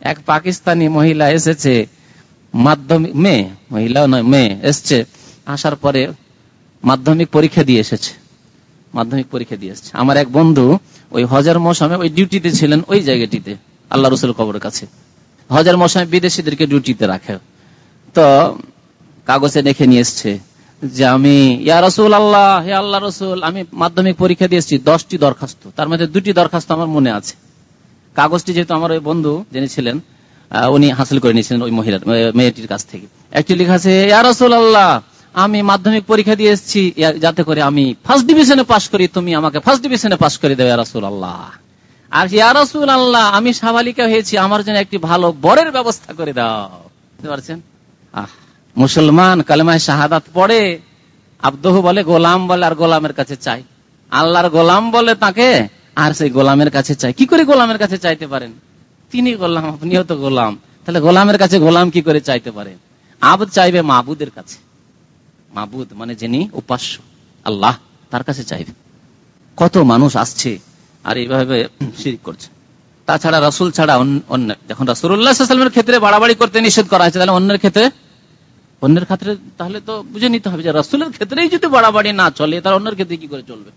Speaker 1: এক পাকিস্তানি মহিলা এসেছে মাধ্যমিক মেয়ে মহিলা নয় মেয়ে এসছে। আসার পরে মাধ্যমিক পরীক্ষা দিয়ে এসেছে। মাধ্যমিক পরীক্ষা দিয়ে এসছে। আমার এক বন্ধু ওই হজার মৌসুমে ওই ডিউটিতে ছিলেন ওই জায়গাটিতে, আল্লাহ রসুল কবরের কাছে। হজার মৌসুমে বিদেশিদেরকে ডিউটিতে রাখে। তো কাগজে দেখে নিয়ে এসছে যে আমি, ইয়া রসুল আল্লাহ হে আল্লাহ রসুল, আমি মাধ্যমিক পরীক্ষা দিয়েছি দশটি দরখাস্ত। তার মধ্যে দুটি দরখাস্ত আমার মনে আছে। কাগজটি যেহেতু আমার ওই বন্ধু যিনি ছিলেন উনি হাসিল করে নিয়েছিলেন ওই মহিলার মেয়েটির কাছ থেকে। একটি লেখা আছে আল্লাহ আমি মাধ্যমিক পরীক্ষা দিয়ে এসেছি যাতে করে আমি ফার্স্ট ডিভিশনে পাশ করি, তুমি আমাকে ফার্স্ট ডিভিশনে পাশ করে দেবে রসুল আল্লাহ আর ইয়া রসুল আল্লাহ আমি সাবালিকা হয়েছি, আমার জন্য একটি ভালো বরের ব্যবস্থা করে দাও। বুঝতে পারছেন? আহ, মুসলমান কালেমায় শাহাদাত পড়ে, আব্দহ বলে, গোলাম বলে আর গোলামের কাছে চাই। আল্লাহর গোলাম বলে তাকে আর সেই গোলামের কাছে চাই। কি করে গোলামের কাছে চাইতে পারেন? তিনি গোলাম আপনিও তো গোলাম। তাহলে গোলামের কাছে গোলাম কি করে চাইতে পারে? আবদ চাইবে মাহবুদের কাছে। মাহবুদ মানে যিনি উপাস্য। আল্লাহ তার কাছে চাইবে। কত মানুষ আসছে আর এইভাবে শিরিক করছে। তাছাড়া রসুল ছাড়া অন্য যখন রসুল্লাহামের ক্ষেত্রে বাড়াবাড়ি করতে নিষেধ করা হয়েছে, তাহলে অন্যের ক্ষেত্রে? অন্যের ক্ষেত্রে তাহলে তো বুঝে নিতে হবে যে রসুলের ক্ষেত্রেই যদি বাড়াবাড়ি না চলে, তাহলে অন্যের ক্ষেত্রে কি করে চলবে?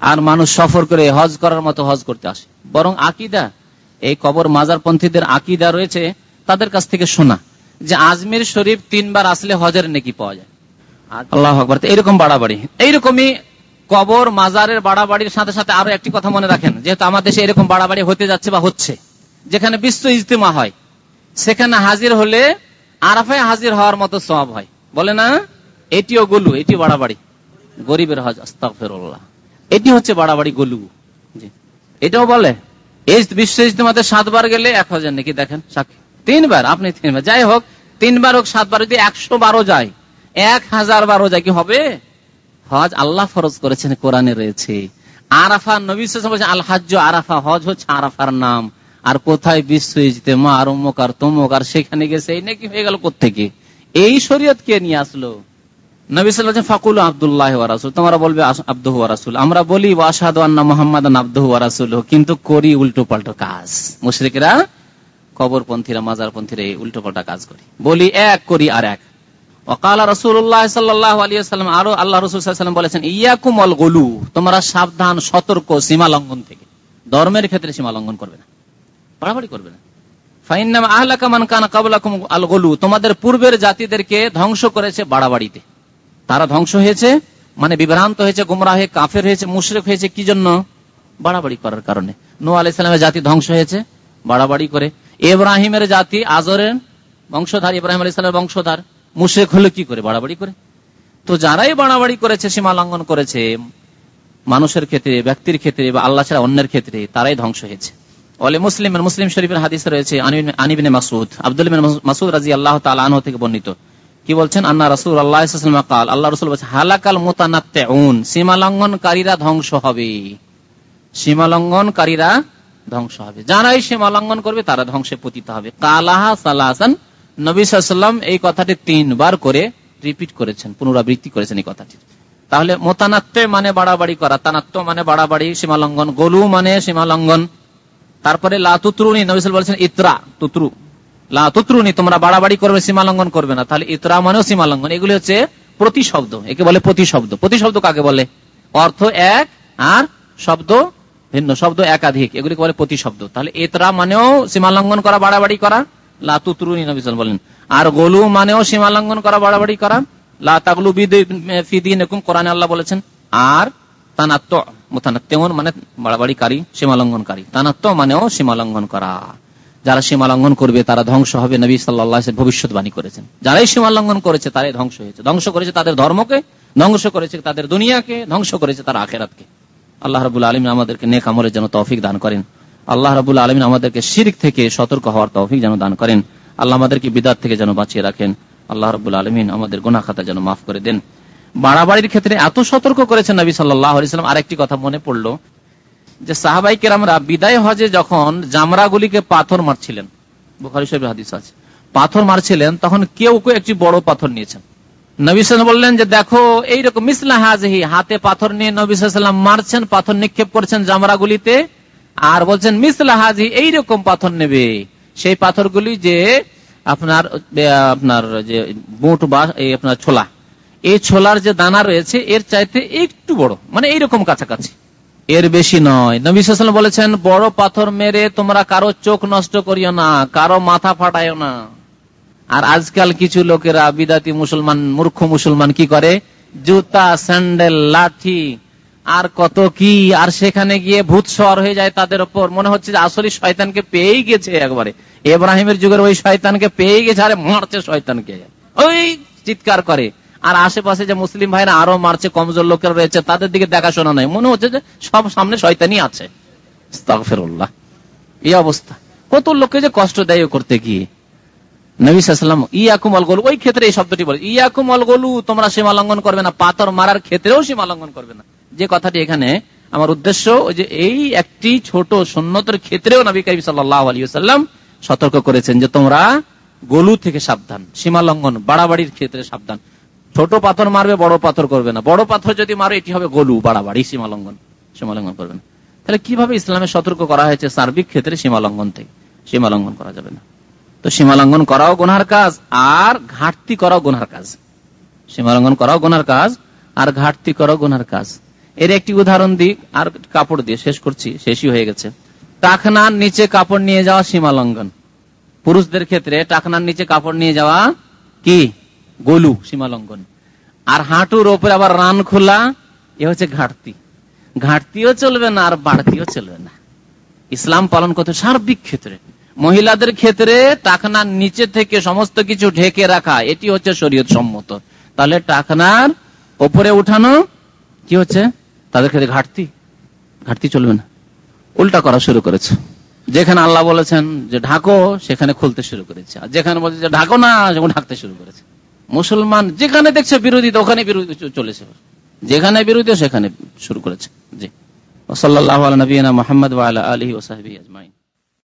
Speaker 1: আর মানুষ সফর করে হজ করার মতো হজ করতে আসে। বরং আকিদা এই কবর মাজার পন্থীদের আকিদা রয়েছে, তাদের কাছ থেকে শোনা যে আজমির শরীফ তিনবার আসলে হজের নেকি পাওয়া যায়। আল্লাহ আকবর এইরকম বাড়াবাড়ি। এইরকমই কবর, মাজারের বাড়াবাড়ির সাথে সাথে আরও একটি কথা মনে রাখেন, যেহেতু আমার দেশে এরকম বাড়াবাড়ি হতে যাচ্ছে বা হচ্ছে, যেখানে বিশ্ব ইজতেমা হয়, সেখানে হাজির হলে আরাফায় হাজির হওয়ার মতো সব হয়। বলে না? এটিও গলু, এটি বাড়াবাড়ি। গরিবের হজ আস্তাফেরুল্লাহ এটি হচ্ছে বাড়াবাড়ি গলু। এটাও বলে এই বিশ্ব ইজতেমাতে সাতবার গেলে এক হাজার নাকি? দেখেন, সাক্ষী। তিনবার, আপনি তিনবার। যাই হোক, তিনবার হোক, সাতবার যদি একশো বারো যায়, এক হাজার বারো যায় কি হবে? হজ আল্লাহ ফরজ করেছেন, কোরআনে রয়েছে। আরাফা, নবী হাজ আরাফা, হজ হচ্ছে আরাফার নাম। আর কোথায় বিশ্ব ইজতেমা আর অমুক আর তমুক, আর সেখানে গেছে, এই নাকি হয়ে গেল কোথেকে এই শরীয়ত কে নিয়ে আসলো? তোমরা গলু। সাবধান, সতর্ক, সীমা লঙ্ঘন থেকে। ধর্মের ক্ষেত্রে সীমা লঙ্ঘন করবে না। বাড়াবাড়ি করবে না। তোমাদের পূর্বের জাতিদেরকে ধ্বংস করেছে বাড়াবাড়িতে। তারা ধ্বংস হয়েছে মানে বিভ্রান্ত হয়েছে গুমরা হয়ে, কাফের হয়েছে, মুশরেক হয়েছে, কি জন্য? বাড়াবাড়ি করার কারণে। নো আলাইসালামের জাতি ধ্বংস হয়েছে, বাড়াবাড়ি করে। এব্রাহিমের জাতি আজরের বংশধার, ইব্রাহিম আলাইসালামের বংশধার মুশেক হলো কি করে? বাড়াবাড়ি করে। তো যারাই বাড়াবাড়ি করেছে, সীমা লঙ্ঘন করেছে, মানুষের ক্ষেত্রে, ব্যক্তির ক্ষেত্রে বা আল্লাহ ছাড়া অন্যের ক্ষেত্রে, তারাই ধ্বংস হয়েছে। অলে মুসলিমের মুসলিম শরীফের হাদিস রয়েছে আনিবিনে মাসুদ আব্দুল মাসুদ রাজি আল্লাহ তালাহ থেকে বর্ণিত। কি বলছেন? আন্না রসুল আল্লাহ আল্লাহ রসুল বলছে, হালাকাল মোতানাত্তেউন সীমা লঙ্ঘনকারীরা ধ্বংস হবে। সীমা লঙ্ঘনকারীরা ধ্বংস হবে। যারাই সীমা লঙ্ঘন করবে, তারা ধ্বংসে পতিত হবে। কালাহা সালাহান নবী এই কথাটি তিনবার করে রিপিট করেছেন, পুনরাবৃত্তি করেছেন এই কথাটি। তাহলে মোতানাত্মে মানে বাড়াবাড়ি করা তানাত্ম মানে বাড়াবাড়ি, সীমালঙ্ঘন, গোলু মানে সীমালঙ্ঘন। তারপরে লাতুত্রুনি নবিসাল বলছেন, ইতরা, তুত্রু। লাতুত্রুনি তোমরা বাড়াবাড়ি করবে, সীমালঙ্ঘন করবে না। তাহলে ইতরা মানেও সীমালঙ্ঘন। এগুলি হচ্ছে প্রতিশব্দ। একে বলে প্রতিশব্দ। প্রতিশব্দ কাকে বলে? অর্থ এক আর শব্দ ভিন্ন। শব্দ একাধিক। এগুলিকে বলে প্রতিশব্দ। তাহলে ইতরা মানেও সীমালঙ্ঘন করা, বাড়াবাড়ি করা। লাতুত্রুনি নবিসাল বলেন। আর গোলু মানেও সীমালঙ্ঘন করা, বাড়াবাড়ি করা। লাতাগলু ফিদিন এরকম কোরআনে আল্লাহ বলেছেন। আর তানাত্ম মোতানাত্তেমন মানে বাড়াবাড়িকারী, সীমালঙ্ঘনকারী। তানাত্ম মানেও সীমালঙ্ঘন করা। যারা সীমালঙ্ঘন করবে, তারা ধ্বংস হবে, নবী সাল্লাহ ভবিষ্যৎবাণী করেছেন। যারাই সীমালঙ্ঘন করেছে, তারাই ধ্বংস হয়েছে। ধ্বংস করেছে তাদের ধর্মকে, ধ্বংস করেছে তাদের দুনিয়াকে, ধ্বংস করেছে তার আখেরাতকে। আল্লাহ রবুল আলমিন আমাদেরকে নেক আমলের যেন তৌফিক দান করেন। আল্লাহ রবুল আলমিন আমাদেরকে শিরিক থেকে সতর্ক হওয়ার তৌফিক যেন দান করেন। আল্লাহ আমাদেরকে বিদাত থেকে যেন বাঁচিয়ে রাখেন। আল্লাহ রবুল আলমিন আমাদের গোনা খাতা যেন মাফ করে দেন। বাড়াবাড়ির ক্ষেত্রে এত সতর্ক করেছেন নবী সাল্লাম আরেকটি কথা মনে পড়ল যে সাহাবাই কেরামরা বিদায় হজে যখন জামরাগুলিকে পাথর মারছিলেন, বুখারি সাহেব হাদিস আছে, পাথর মারছিলেন, তখন কেউ কেউ একটি বড় পাথর নিয়েছেন। নবী বললেন যে, দেখো, এইরকম হাতে পাথর নিয়ে নবী সাল্লাম মারছেন, পাথর নিক্ষেপ করছেন আর বলছেন এইরকম পাথর নেবে। সেই পাথরগুলি যে আপনার আপনার যে বুট বা আপনার ছোলা, এই ছোলার যে দানা রয়েছে, এর চাইতে একটু বড় মানে এইরকম কাছাকাছি। এর বেশি নয়। নবী বলেছেন, বড় পাথর মেরে তোমরা কারও চোখ নষ্ট করিও না, কারও মাথা ফাটাইও না। আর আজকাল কিছু লোকেরা বিদাতি মুসলমান, মূর্খ মুসলমান কি করে? জুতা, স্যান্ডেল, লাঠি, আর কত কি, আর সেখানে গিয়ে ভূত সর হয়ে যায় তাদের ওপর। মনে হচ্ছে যে আসলে শয়তানকে পেয়েই গেছে একবারে। এব্রাহিমের যুগের ওই শয়তানকে পেয়ে গেছে, আরে মারছে শয়তানকে। ওই চিৎকার করে। আর আশেপাশে যে মুসলিম ভাইরা আরও মারছে, কমজোর লোকের রয়েছে, তাদের দিকে দেখাশোনা নাই। মনে হচ্ছে যে সব সামনে শয়তানি আছে। এই অবস্থা। কত লোককে যে কষ্ট দেয় করতে গিয়ে। ওই সীমা লঙ্ঘন করবে না। যে কথাটি এখানে, আমার উদ্দেশ্য যে এই একটি ছোট ক্ষেত্রেও সতর্ক করেছেন যে তোমরা গলু থেকে সাবধান, সীমা লঙ্ঘন, বাড়াবাড়ির ক্ষেত্রে সাবধান। ছোট পাথর মারবে, বড় পাথর করবে না। বড় পাথর যদি মারে, এটি হবে গলু, বাড়াবাড়ি সীমা লঙ্ঘন সীমা লঙ্ঘন করবে না। তাহলে কীভাবে ইসলামে সতর্ক করা হয়েছে সার্বিক ক্ষেত্রে সীমা লঙ্ঘন থেকে? সীমা লঙ্ঘন করা যাবে না। তো সীমা লঙ্ঘন করাও গোনার কাজ, আর ঘাটতি করাও গোনার কাজ। সীমা লঙ্ঘন করাও গোনার কাজ, আর ঘাটতি করাও গোনার কাজ। এর একটি উদাহরণ দিই, আর কাপড় দিয়ে, শেষ করছি, শেষই হয়ে গেছে। টাকনার নিচে কাপড় নিয়ে যাওয়া সীমা লঙ্ঘন পুরুষদের ক্ষেত্রে টাকনার নিচে কাপড় নিয়ে যাওয়া কি? গোলু সীমা লঙ্ঘন আর হাঁটুর ওপরে আবার রান খোলা, এ হচ্ছে ঘাটতি। ঘাটতিও চলবে না, আর বাড়তিও চলবে না। ইসলাম পালন করতে সার্বিক ক্ষেত্রে। মহিলাদের ক্ষেত্রে টাকনার নিচে থেকে সমস্ত কিছু ঢেকে রাখা, এটি হচ্ছে শরীয়ত সম্মত। তাহলে টাকনার ওপরে উঠানো, কি হচ্ছে? তাদের ক্ষেত্রে ঘাটতি। ঘাটতি চলবে না। উল্টা করা শুরু করেছে। যেখানে আল্লাহ বলেছেন যে ঢাকো, সেখানে খুলতে শুরু করেছে। আর যেখানে বলছে যে ঢাকো না, সেখানে ঢাকতে শুরু করেছে। মুসলমান যেখানে দেখছে বিরোধী ওখানে বিরোধী চলেছে। যেখানে বিরোধী, সেখানে শুরু করেছে। জি। ওসল্লাহ নবীনা মোহাম্মদ আলহি ওসাহাবি আজমাইন।